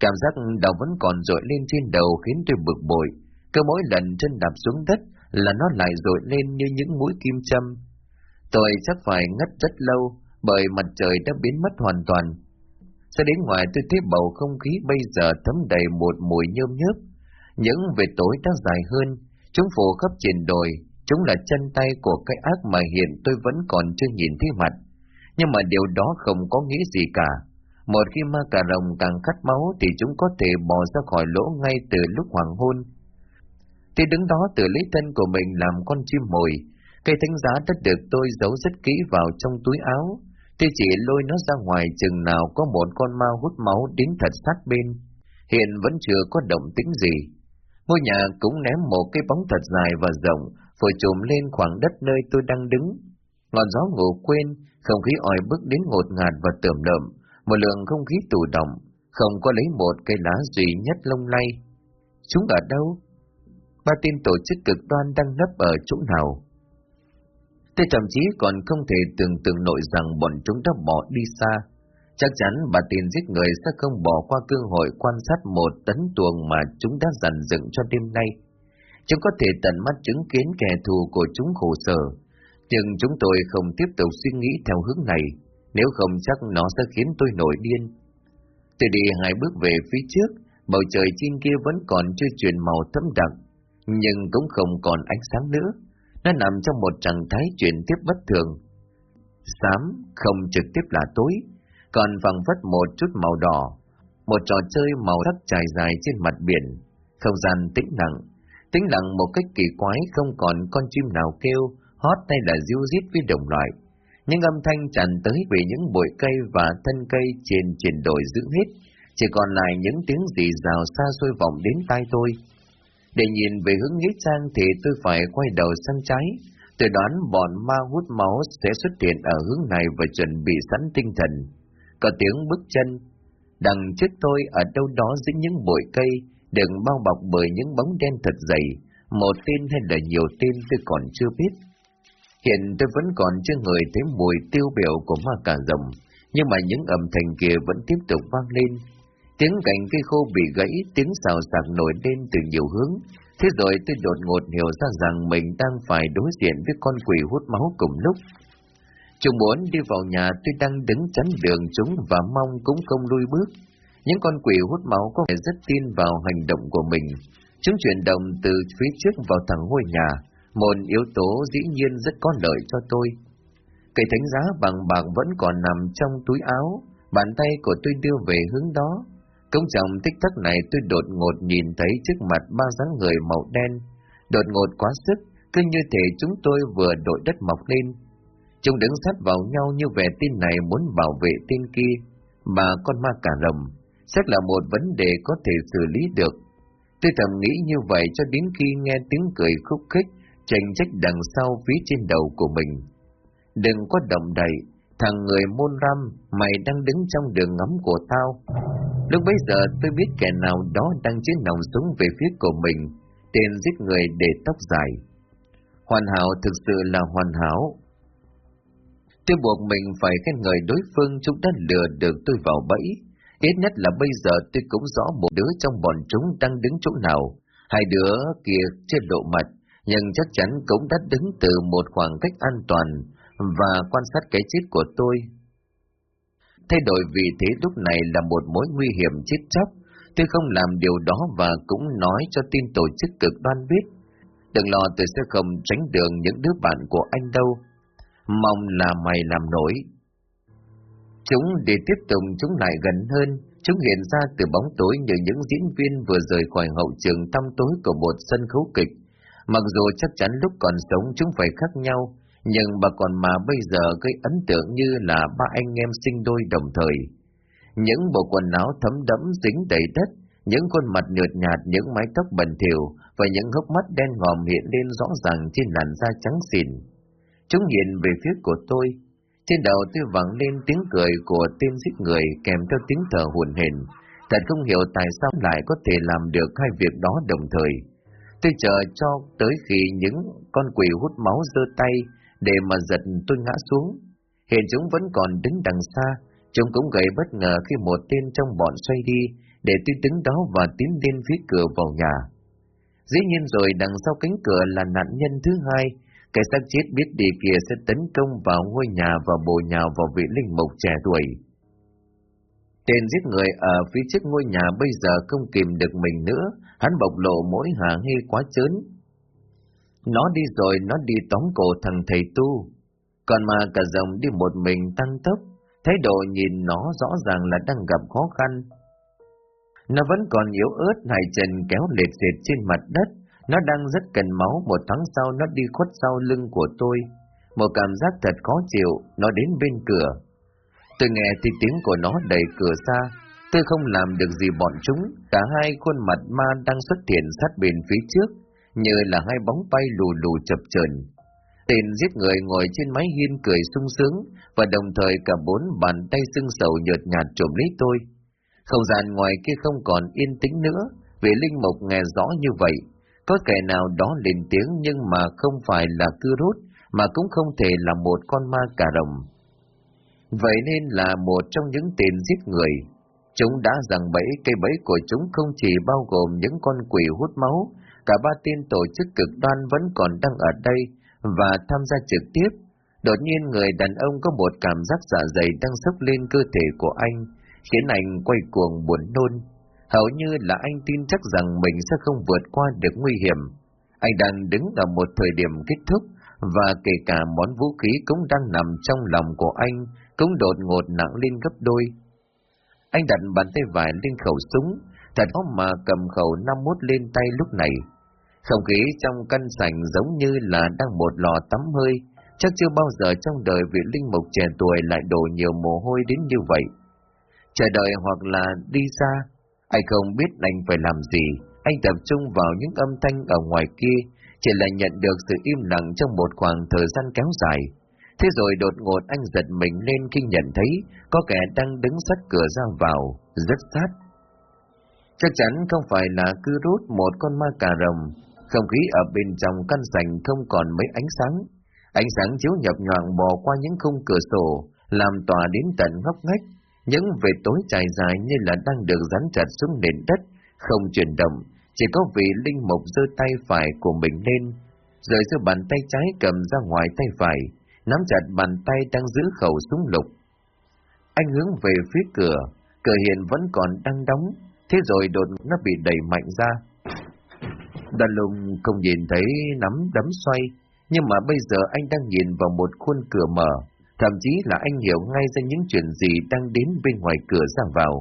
Speaker 1: Cảm giác đầu vẫn còn dội lên trên đầu khiến tôi bực bội. Cứ mỗi lần chân đạp xuống đất là nó lại dội lên như những mũi kim châm. Tôi chắc phải ngất rất lâu bởi mặt trời đã biến mất hoàn toàn. Sẽ đến ngoài tôi thấy bầu không khí bây giờ thấm đầy một mùi nhơm nhớp. Những về tối đã dài hơn, chúng phủ khắp trên đồi, chúng là chân tay của cái ác mà hiện tôi vẫn còn chưa nhìn thấy mặt. Nhưng mà điều đó không có nghĩa gì cả. Một khi ma cà rồng càng cắt máu thì chúng có thể bò ra khỏi lỗ ngay từ lúc hoàng hôn. Tôi đứng đó tự lấy thân của mình làm con chim mồi, cây thánh giá đã được tôi giấu rất kỹ vào trong túi áo. Tôi chỉ lôi nó ra ngoài chừng nào có một con ma hút máu đến thật sát bên. Hiện vẫn chưa có động tĩnh gì. Ngôi nhà cũng ném một cái bóng thật dài và rộng, phổi trùm lên khoảng đất nơi tôi đang đứng. Ngọn gió ngủ quên, không khí oi bức đến ngột ngạt và tưởng lợm, một lượng không khí tù động, không có lấy một cây lá duy nhất lông lay. Chúng ở đâu? Ba tin tổ chức cực đoan đang nấp ở chỗ nào? Tôi thậm chí còn không thể tưởng tượng nổi rằng bọn chúng đã bỏ đi xa. Chắc chắn bà tin giết người sẽ không bỏ qua cơ hội quan sát một tấn tuồng mà chúng đã dành dựng cho đêm nay. Chúng có thể tận mắt chứng kiến kẻ thù của chúng khổ sở, nhưng chúng tôi không tiếp tục suy nghĩ theo hướng này, nếu không chắc nó sẽ khiến tôi nổi điên. Tôi đi hai bước về phía trước, bầu trời trên kia vẫn còn chưa chuyển màu thấm đặc, nhưng cũng không còn ánh sáng nữa. Nó nằm trong một trạng thái chuyển tiếp bất thường. Xám không trực tiếp là tối, còn vàng vất một chút màu đỏ. Một trò chơi màu sắc trải dài trên mặt biển, không gian tĩnh lặng. Tĩnh lặng một cách kỳ quái không còn con chim nào kêu, hót hay là diêu rít với đồng loại. Những âm thanh tràn tới về những bụi cây và thân cây trên triển đồi giữ hết, chỉ còn lại những tiếng rì rào xa xôi vọng đến tai tôi. Để nhìn về hướng nghĩa trang thì tôi phải quay đầu sang trái. Tôi đoán bọn ma hút máu sẽ xuất hiện ở hướng này và chuẩn bị sẵn tinh thần. Có tiếng bước chân. Đằng trước tôi ở đâu đó dưới những bụi cây, đừng bao bọc bởi những bóng đen thật dày. Một tên hay là nhiều tên tôi còn chưa biết. Hiện tôi vẫn còn chưa người thấy mùi tiêu biểu của ma cà rồng, nhưng mà những âm thanh kia vẫn tiếp tục vang lên. Tiếng cành cây khô bị gãy, tiếng xào xạc nổi lên từ nhiều hướng. Thế rồi tôi đột ngột hiểu ra rằng mình đang phải đối diện với con quỷ hút máu cùng lúc. Chúng muốn đi vào nhà tôi đang đứng chắn đường chúng và mong cũng không lui bước. Những con quỷ hút máu có thể rất tin vào hành động của mình. Chúng chuyển động từ phía trước vào thẳng ngôi nhà, một yếu tố dĩ nhiên rất có lợi cho tôi. Cây thánh giá bằng bạc vẫn còn nằm trong túi áo, bàn tay của tôi đưa về hướng đó. Công trọng tích tắc này tôi đột ngột nhìn thấy trước mặt ba dáng người màu đen, đột ngột quá sức, cứ như thể chúng tôi vừa đội đất mọc lên. Chúng đứng sát vào nhau như vẻ tin này muốn bảo vệ tin kia, mà con ma cả rồng, chắc là một vấn đề có thể xử lý được. Tôi thầm nghĩ như vậy cho đến khi nghe tiếng cười khúc khích, tranh trách đằng sau phía trên đầu của mình. Đừng có động đậy, thằng người môn ram, mày đang đứng trong đường ngắm của tao. Lúc bấy giờ tôi biết kẻ nào đó đang chế nòng súng về phía của mình, tên giết người để tóc dài. Hoàn hảo thực sự là hoàn hảo. Tôi buộc mình phải khen người đối phương chúng đã lừa được tôi vào bẫy. Ít nhất là bây giờ tôi cũng rõ một đứa trong bọn chúng đang đứng chỗ nào. Hai đứa kia chưa lộ mặt, nhưng chắc chắn cũng đã đứng từ một khoảng cách an toàn và quan sát cái chết của tôi. Thay đổi vị thế lúc này là một mối nguy hiểm chết chóc, tôi không làm điều đó và cũng nói cho tin tổ chức cực đoan biết. Đừng lo tôi sẽ không tránh đường những đứa bạn của anh đâu. Mong là mày làm nổi. Chúng để tiếp tục chúng lại gần hơn, chúng hiện ra từ bóng tối như những diễn viên vừa rời khỏi hậu trường tăm tối của một sân khấu kịch. Mặc dù chắc chắn lúc còn sống chúng phải khác nhau, nhưng bà còn mà bây giờ gây ấn tượng như là ba anh em sinh đôi đồng thời. Những bộ quần áo thấm đẫm dính đầy đất, những khuôn mặt nhợt nhạt, những mái tóc bẩn thỉu và những hốc mắt đen ngòm hiện lên rõ ràng trên làn da trắng xỉn. Chúng nhìn về phía của tôi. Trên đầu tôi vẳng lên tiếng cười của tên giết người kèm theo tiếng thở hồn hển. Thật không hiểu tại sao lại có thể làm được hai việc đó đồng thời. Tôi chờ cho tới khi những con quỷ hút máu giơ tay để mà giật tôi ngã xuống. Hiện chúng vẫn còn đứng đằng xa, chúng cũng gây bất ngờ khi một tên trong bọn xoay đi, để tôi đứng đó và tiến lên phía cửa vào nhà. Dĩ nhiên rồi đằng sau cánh cửa là nạn nhân thứ hai, cái xác chết biết đi kia sẽ tấn công vào ngôi nhà và bồ nhào vào vị linh mục trẻ tuổi. Tên giết người ở phía trước ngôi nhà bây giờ không kìm được mình nữa, hắn bộc lộ mỗi hà nghi quá chớn. Nó đi rồi, nó đi tóm cổ thằng thầy tu, còn mà cả dòng đi một mình tăng tốc, thái độ nhìn nó rõ ràng là đang gặp khó khăn. Nó vẫn còn yếu ớt, hai chân kéo liệt dệt trên mặt đất, nó đang rất cần máu, một tháng sau nó đi khuất sau lưng của tôi. Một cảm giác thật khó chịu, nó đến bên cửa. Tôi nghe thì tiếng của nó đẩy cửa xa tôi không làm được gì bọn chúng, cả hai khuôn mặt ma đang xuất hiện sát bên phía trước, như là hai bóng bay lù lù chập chờn. Tên giết người ngồi trên mái hiên cười sung sướng, và đồng thời cả bốn bàn tay sưng sầu nhợt nhạt trộm lấy tôi. Không gian ngoài kia không còn yên tĩnh nữa, vì linh mục nghe rõ như vậy. Có kẻ nào đó lên tiếng nhưng mà không phải là cư rút, mà cũng không thể là một con ma cà rồng. Vậy nên là một trong những tên giết người. Chúng đã rằng bẫy cây bẫy của chúng không chỉ bao gồm những con quỷ hút máu, cả ba tên tổ chức cực đoan vẫn còn đang ở đây và tham gia trực tiếp. Đột nhiên người đàn ông có một cảm giác dạ dày đang sốc lên cơ thể của anh, khiến anh quay cuồng buồn nôn. Hầu như là anh tin chắc rằng mình sẽ không vượt qua được nguy hiểm. Anh đang đứng ở một thời điểm kết thúc, và kể cả món vũ khí cũng đang nằm trong lòng của anh, cũng đột ngột nặng lên gấp đôi. Anh đặt bàn tay vải lên khẩu súng, thật khó mà cầm khẩu 51 lên tay lúc này. Không khí trong căn sảnh giống như là đang một lò tắm hơi, chắc chưa bao giờ trong đời vị linh mục trẻ tuổi lại đổ nhiều mồ hôi đến như vậy. Chờ đợi hoặc là đi xa, anh không biết anh phải làm gì, anh tập trung vào những âm thanh ở ngoài kia, chỉ là nhận được sự im lặng trong một khoảng thời gian kéo dài. Thế rồi đột ngột anh giật mình lên khi nhận thấy có kẻ đang đứng sát cửa ra vào, rất sát. Chắc chắn không phải là cứ rút một con ma cà rồng, không khí ở bên trong căn sành không còn mấy ánh sáng. Ánh sáng chiếu nhập nhoạng bò qua những khung cửa sổ, làm tỏa đến tận ngóc ngách, những vệt tối trải dài như là đang được dán chặt xuống nền đất, không chuyển động, chỉ có vị linh mục giơ tay phải của mình lên, rồi giơ bàn tay trái cầm ra ngoài tay phải, nắm chặt bàn tay đang giữ khẩu súng lục. Anh hướng về phía cửa, cửa hiện vẫn còn đang đóng, thế rồi đột nó bị đẩy mạnh ra. Đàn lùng không nhìn thấy nắm đấm xoay, nhưng mà bây giờ anh đang nhìn vào một khuôn cửa mở, thậm chí là anh hiểu ngay ra những chuyện gì đang đến bên ngoài cửa ra vào.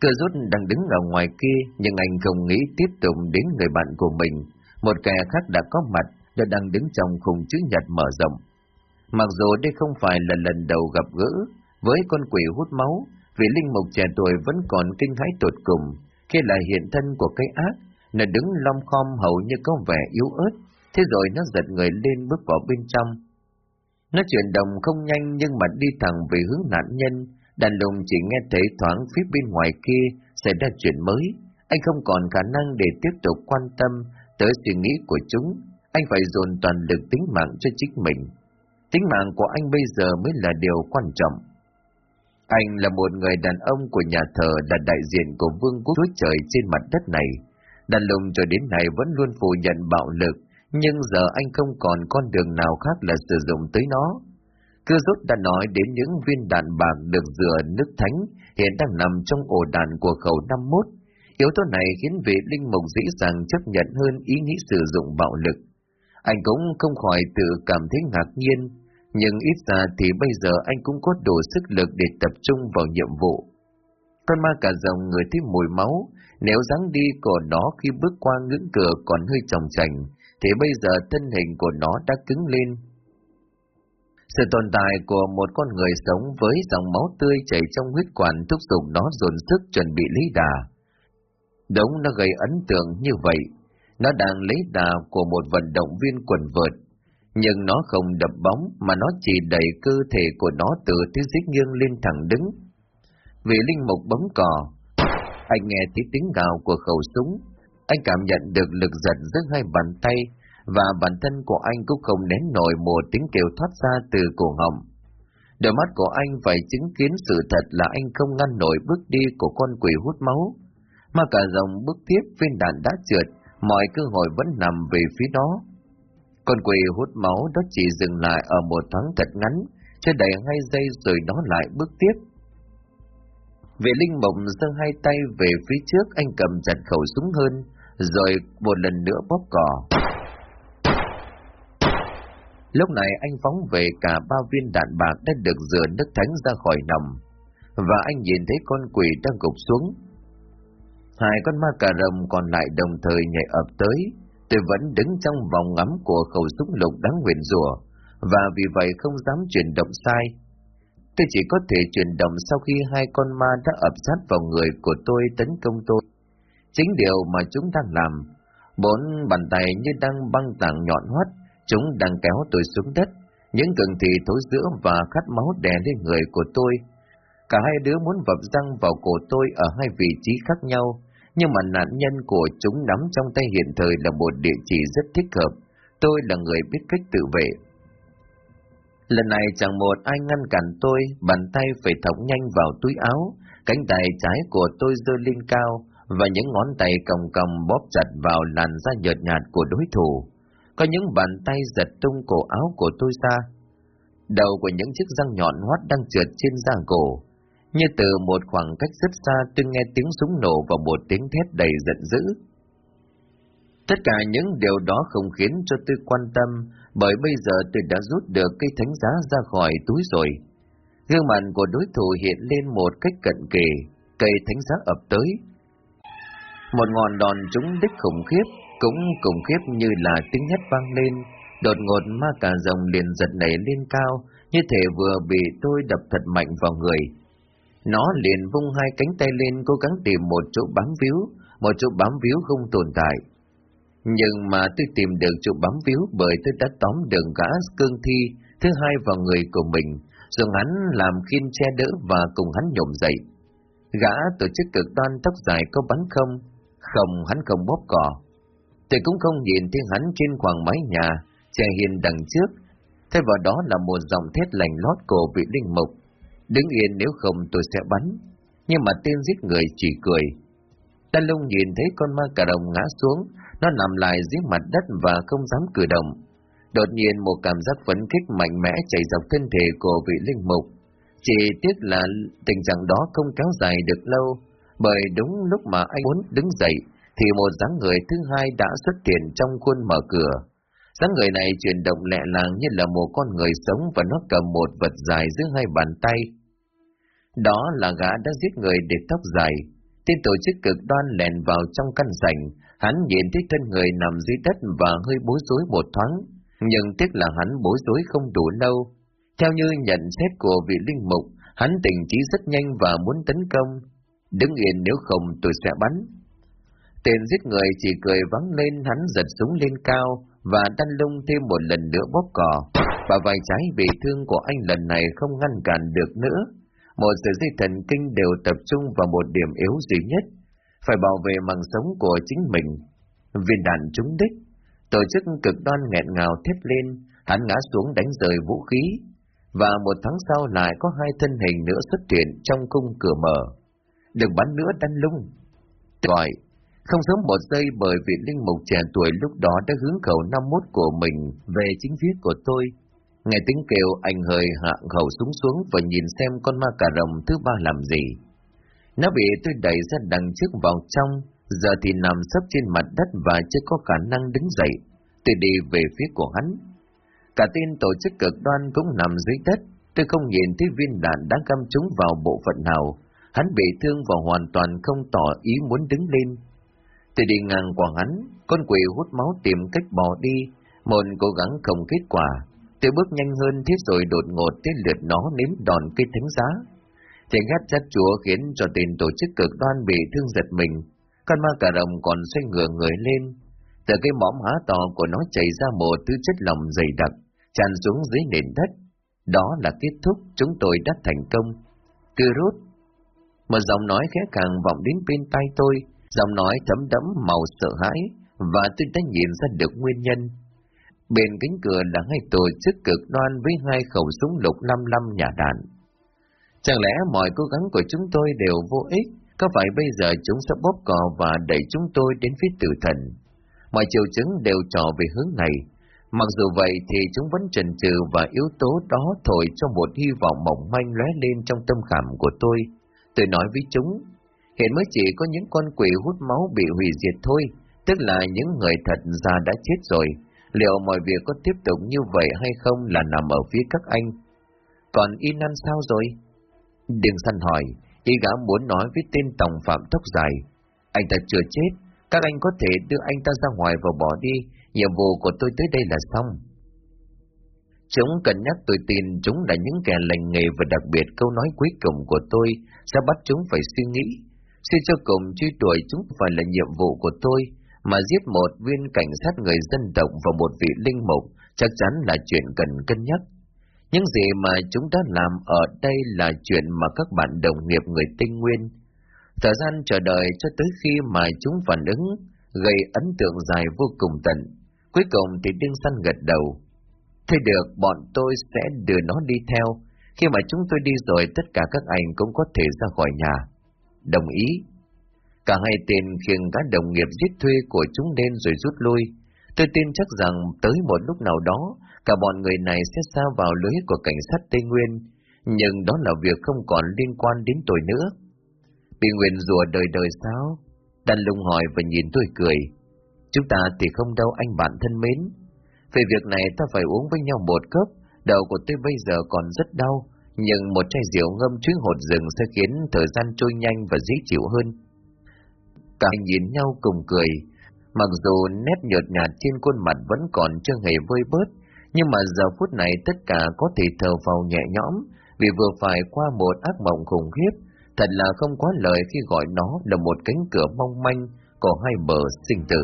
Speaker 1: Cửa rút đang đứng ở ngoài kia, nhưng anh không nghĩ tiếp tục đến người bạn của mình. Một kẻ khác đã có mặt, đã đang đứng trong khung chữ nhật mở rộng. Mặc dù đây không phải là lần đầu gặp gỡ, với con quỷ hút máu, vị linh mục trẻ tuổi vẫn còn kinh hãi tột cùng, khi là hiện thân của cái ác, nó đứng lom khom hầu như có vẻ yếu ớt, thế rồi nó giật người lên bước vào bên trong. Nó chuyển động không nhanh nhưng mà đi thẳng về hướng nạn nhân, đàn lùng chỉ nghe thấy thoáng phía bên ngoài kia xảy ra chuyện mới, anh không còn khả năng để tiếp tục quan tâm tới suy nghĩ của chúng, anh phải dồn toàn lực tính mạng cho chính mình. Tính mạng của anh bây giờ mới là điều quan trọng. Anh là một người đàn ông của nhà thờ là đại diện của vương quốc chúa trời trên mặt đất này. Đàn lùng cho đến nay vẫn luôn phủ nhận bạo lực, nhưng giờ anh không còn con đường nào khác là sử dụng tới nó. Cư rút đã nói đến những viên đạn bạc được rửa nước thánh hiện đang nằm trong ổ đạn của khẩu 51. Yếu tố này khiến vị linh mục dễ dàng chấp nhận hơn ý nghĩ sử dụng bạo lực. Anh cũng không khỏi tự cảm thấy ngạc nhiên, nhưng ít ra thì bây giờ anh cũng có đủ sức lực để tập trung vào nhiệm vụ. Con ma cả rồng người thấy mùi máu, nếu dáng đi của nó khi bước qua ngưỡng cửa còn hơi tròng trành, thì bây giờ thân hình của nó đã cứng lên. Sự tồn tại của một con người sống với dòng máu tươi chảy trong huyết quản thúc giục nó dồn sức chuẩn bị lấy đà. Đúng nó gây ấn tượng như vậy, nó đang lấy đà của một vận động viên quần vợt, nhưng nó không đập bóng mà nó chỉ đẩy cơ thể của nó từ phía dích nghiêng lên thẳng đứng. Vì linh mục bấm cò, anh nghe tiếng tiếng gào của khẩu súng, anh cảm nhận được lực giật giữa hai bàn tay, và bản thân của anh cũng không nén nổi một tiếng kêu thoát ra từ cổ họng. Đôi mắt của anh phải chứng kiến sự thật là anh không ngăn nổi bước đi của con quỷ hút máu. Mà cả dòng bước tiếp viên đạn đã trượt, mọi cơ hội vẫn nằm về phía đó. Con quỷ hút máu đó chỉ dừng lại ở một thoáng thật ngắn, cho đầy hai giây rồi nó lại bước tiếp. Vệ linh mộng giơ hai tay về phía trước anh cầm chặt khẩu súng hơn, rồi một lần nữa bóp cò. Lúc này anh phóng về cả ba viên đạn bạc đã được rửa nước thánh ra khỏi nòng, và anh nhìn thấy con quỷ đang gục xuống. Hai con ma cà rồng còn lại đồng thời nhảy ập tới, tôi vẫn đứng trong vòng ngắm của khẩu súng lục đáng huyền rùa, và vì vậy không dám chuyển động sai. Tôi chỉ có thể chuyển động sau khi hai con ma đã ập sát vào người của tôi tấn công tôi. Chính điều mà chúng đang làm, bốn bàn tay như đang băng tảng nhọn hoắt, chúng đang kéo tôi xuống đất, những cường thì thối giữa và khát máu đè lên người của tôi. Cả hai đứa muốn vập răng vào cổ tôi ở hai vị trí khác nhau, nhưng mà nạn nhân của chúng nắm trong tay hiện thời là một địa chỉ rất thích hợp. Tôi là người biết cách tự vệ. Lần này chẳng một ai ngăn cản tôi, bàn tay phải thọc nhanh vào túi áo, cánh tay trái của tôi rơi lên cao, và những ngón tay còng còng bóp chặt vào làn da nhợt nhạt của đối thủ. Có những bàn tay giật tung cổ áo của tôi ra. Đầu của những chiếc răng nhọn hoắt đang trượt trên da cổ. Như từ một khoảng cách rất xa tôi nghe tiếng súng nổ và một tiếng thét đầy giận dữ. Tất cả những điều đó không khiến cho tôi quan tâm, bởi bây giờ tôi đã rút được cây thánh giá ra khỏi túi rồi. Gương mặt của đối thủ hiện lên một cách cận kề, cây thánh giá ập tới. Một ngọn đòn trúng đích khủng khiếp, cũng khủng khiếp như là tiếng hét vang lên, đột ngột ma cà rồng liền giật nảy lên cao, như thể vừa bị tôi đập thật mạnh vào người. Nó liền vung hai cánh tay lên cố gắng tìm một chỗ bám víu, một chỗ bám víu không tồn tại. Nhưng mà tôi tìm được chỗ bám víu bởi tôi đã tóm được gã cương thi thứ hai vào người của mình, dùng hắn làm khiên che đỡ và cùng hắn nhổm dậy. Gã tổ chức cực đoan tóc dài có bắn không? Không, hắn không bóp cỏ. Tôi cũng không nhìn thấy hắn trên khoảng mái nhà, che hiền đằng trước. Thay vào đó là một dòng thét lành lót cổ vị linh mục. Đứng yên nếu không tôi sẽ bắn. Nhưng mà tên giết người chỉ cười. Đan lung nhìn thấy con ma cà rồng ngã xuống, nó nằm lại dưới mặt đất và không dám cử động. Đột nhiên một cảm giác phấn khích mạnh mẽ chảy dọc thân thể của vị linh mục. Chỉ tiếc là tình trạng đó không kéo dài được lâu, bởi đúng lúc mà anh muốn đứng dậy, thì một dáng người thứ hai đã xuất hiện trong khuôn mở cửa. dáng người này chuyển động lẹ làng như là một con người sống và nó cầm một vật dài giữa hai bàn tay. Đó là gã đã giết người để tóc dài. Tên tổ chức cực đoan lèn vào trong căn sảnh, hắn nhìn thấy thân người nằm dưới đất và hơi bối rối một thoáng, nhưng tiếc là hắn bối rối không đủ lâu. Theo như nhận xét của vị linh mục, hắn tỉnh trí rất nhanh và muốn tấn công. Đứng yên nếu không tôi sẽ bắn. Tên giết người chỉ cười vắng lên hắn giật súng lên cao và đăn lung thêm một lần nữa bóp cò. Và vài trái bị thương của anh lần này không ngăn cản được nữa. Một sợi dây thần kinh đều tập trung vào một điểm yếu duy nhất, phải bảo vệ mạng sống của chính mình. Viên đạn trúng đích, tổ chức cực đoan nghẹn ngào thét lên, hắn ngã xuống đánh rời vũ khí, và một tháng sau lại có hai thân hình nữa xuất hiện trong cung cửa mở. Đừng bắn nữa đăn lung. Gọi, không sớm một giây bởi vì linh mục trẻ tuổi lúc đó đã hướng khẩu 51 của mình về chính phía của tôi. Nghe tiếng kêu anh hơi hạ khẩu súng xuống và nhìn xem con ma cà rồng thứ ba làm gì. Nó bị tôi đẩy ra đằng trước vào trong, giờ thì nằm sấp trên mặt đất và chưa có khả năng đứng dậy. Tôi đi về phía của hắn. Cả tin tổ chức cực đoan cũng nằm dưới đất. Tôi không nhìn thấy viên đạn đã găm trúng vào bộ phận nào. Hắn bị thương và hoàn toàn không tỏ ý muốn đứng lên. Tôi đi ngang qua hắn, con quỷ hút máu tìm cách bỏ đi, một cố gắng không kết quả. Tôi bước nhanh hơn thế rồi đột ngột tới lượt nó nếm đòn cây thánh giá. Tiếng ghét chát chúa khiến cho tên tổ chức cực đoan bị thương giật mình. Con ma cà rồng còn xoay ngửa người lên. Từ cái mõm há to của nó chảy ra một thứ chất lỏng dày đặc, tràn xuống dưới nền đất. Đó là kết thúc chúng tôi đã thành công. Cứ rút. Một giọng nói khẽ càng vọng đến bên tay tôi, giọng nói thấm đẫm màu sợ hãi, và tôi đã nhìn ra được nguyên nhân. Bên cánh cửa là hai tổ chức cực đoan với hai khẩu súng lục 55 nhà đạn. Chẳng lẽ mọi cố gắng của chúng tôi đều vô ích, có phải bây giờ chúng sẽ bóp cò và đẩy chúng tôi đến phía tử thần? Mọi triệu chứng đều trò về hướng này. Mặc dù vậy thì chúng vẫn trần trừ và yếu tố đó thổi cho một hy vọng mỏng manh lóe lên trong tâm khảm của tôi. Tôi nói với chúng, hiện mới chỉ có những con quỷ hút máu bị hủy diệt thôi, tức là những người thật ra đã chết rồi. Liệu mọi việc có tiếp tục như vậy hay không là nằm ở phía các anh? Còn Inan sao rồi? Đừng săn hỏi, y gã muốn nói với tên tổng phạm tóc dài. Anh ta chưa chết, các anh có thể đưa anh ta ra ngoài và bỏ đi, nhiệm vụ của tôi tới đây là xong. Chúng cần nhắc tôi tin chúng là những kẻ lành nghề và đặc biệt câu nói cuối cùng của tôi sẽ bắt chúng phải suy nghĩ. Suy cho cùng truy đuổi chúng phải là nhiệm vụ của tôi, mà giết một viên cảnh sát người dân tộc và một vị linh mục chắc chắn là chuyện cần cân nhắc. Những gì mà chúng đã làm ở đây là chuyện mà các bạn đồng nghiệp người Tây Nguyên. Thời gian chờ đợi cho tới khi mà chúng phản ứng, gây ấn tượng dài vô cùng tận. Cuối cùng thì Đinh Săn gật đầu. Thế được, bọn tôi sẽ đưa nó đi theo. Khi mà chúng tôi đi rồi, tất cả các anh cũng có thể ra khỏi nhà. Đồng ý. Cả hai tên khiêng các đồng nghiệp giết thuê của chúng lên rồi rút lui. Tôi tin chắc rằng tới một lúc nào đó, cả bọn người này sẽ xa vào lưới của cảnh sát Tây Nguyên, nhưng đó là việc không còn liên quan đến tôi nữa. Bị nguyện rùa đời đời sao? Đàn lùng hỏi và nhìn tôi cười. Chúng ta thì không đâu anh bạn thân mến. Về việc này ta phải uống với nhau một cốc, đầu của tôi bây giờ còn rất đau, nhưng một chai rượu ngâm trứng hột rừng sẽ khiến thời gian trôi nhanh và dễ chịu hơn. Cả nhìn nhau cùng cười, mặc dù nét nhợt nhạt trên khuôn mặt vẫn còn chưa hề vơi bớt, nhưng mà giờ phút này tất cả có thể thở vào nhẹ nhõm vì vừa phải qua một ác mộng khủng khiếp, thật là không quá lời khi gọi nó là một cánh cửa mong manh của hai bờ sinh tử.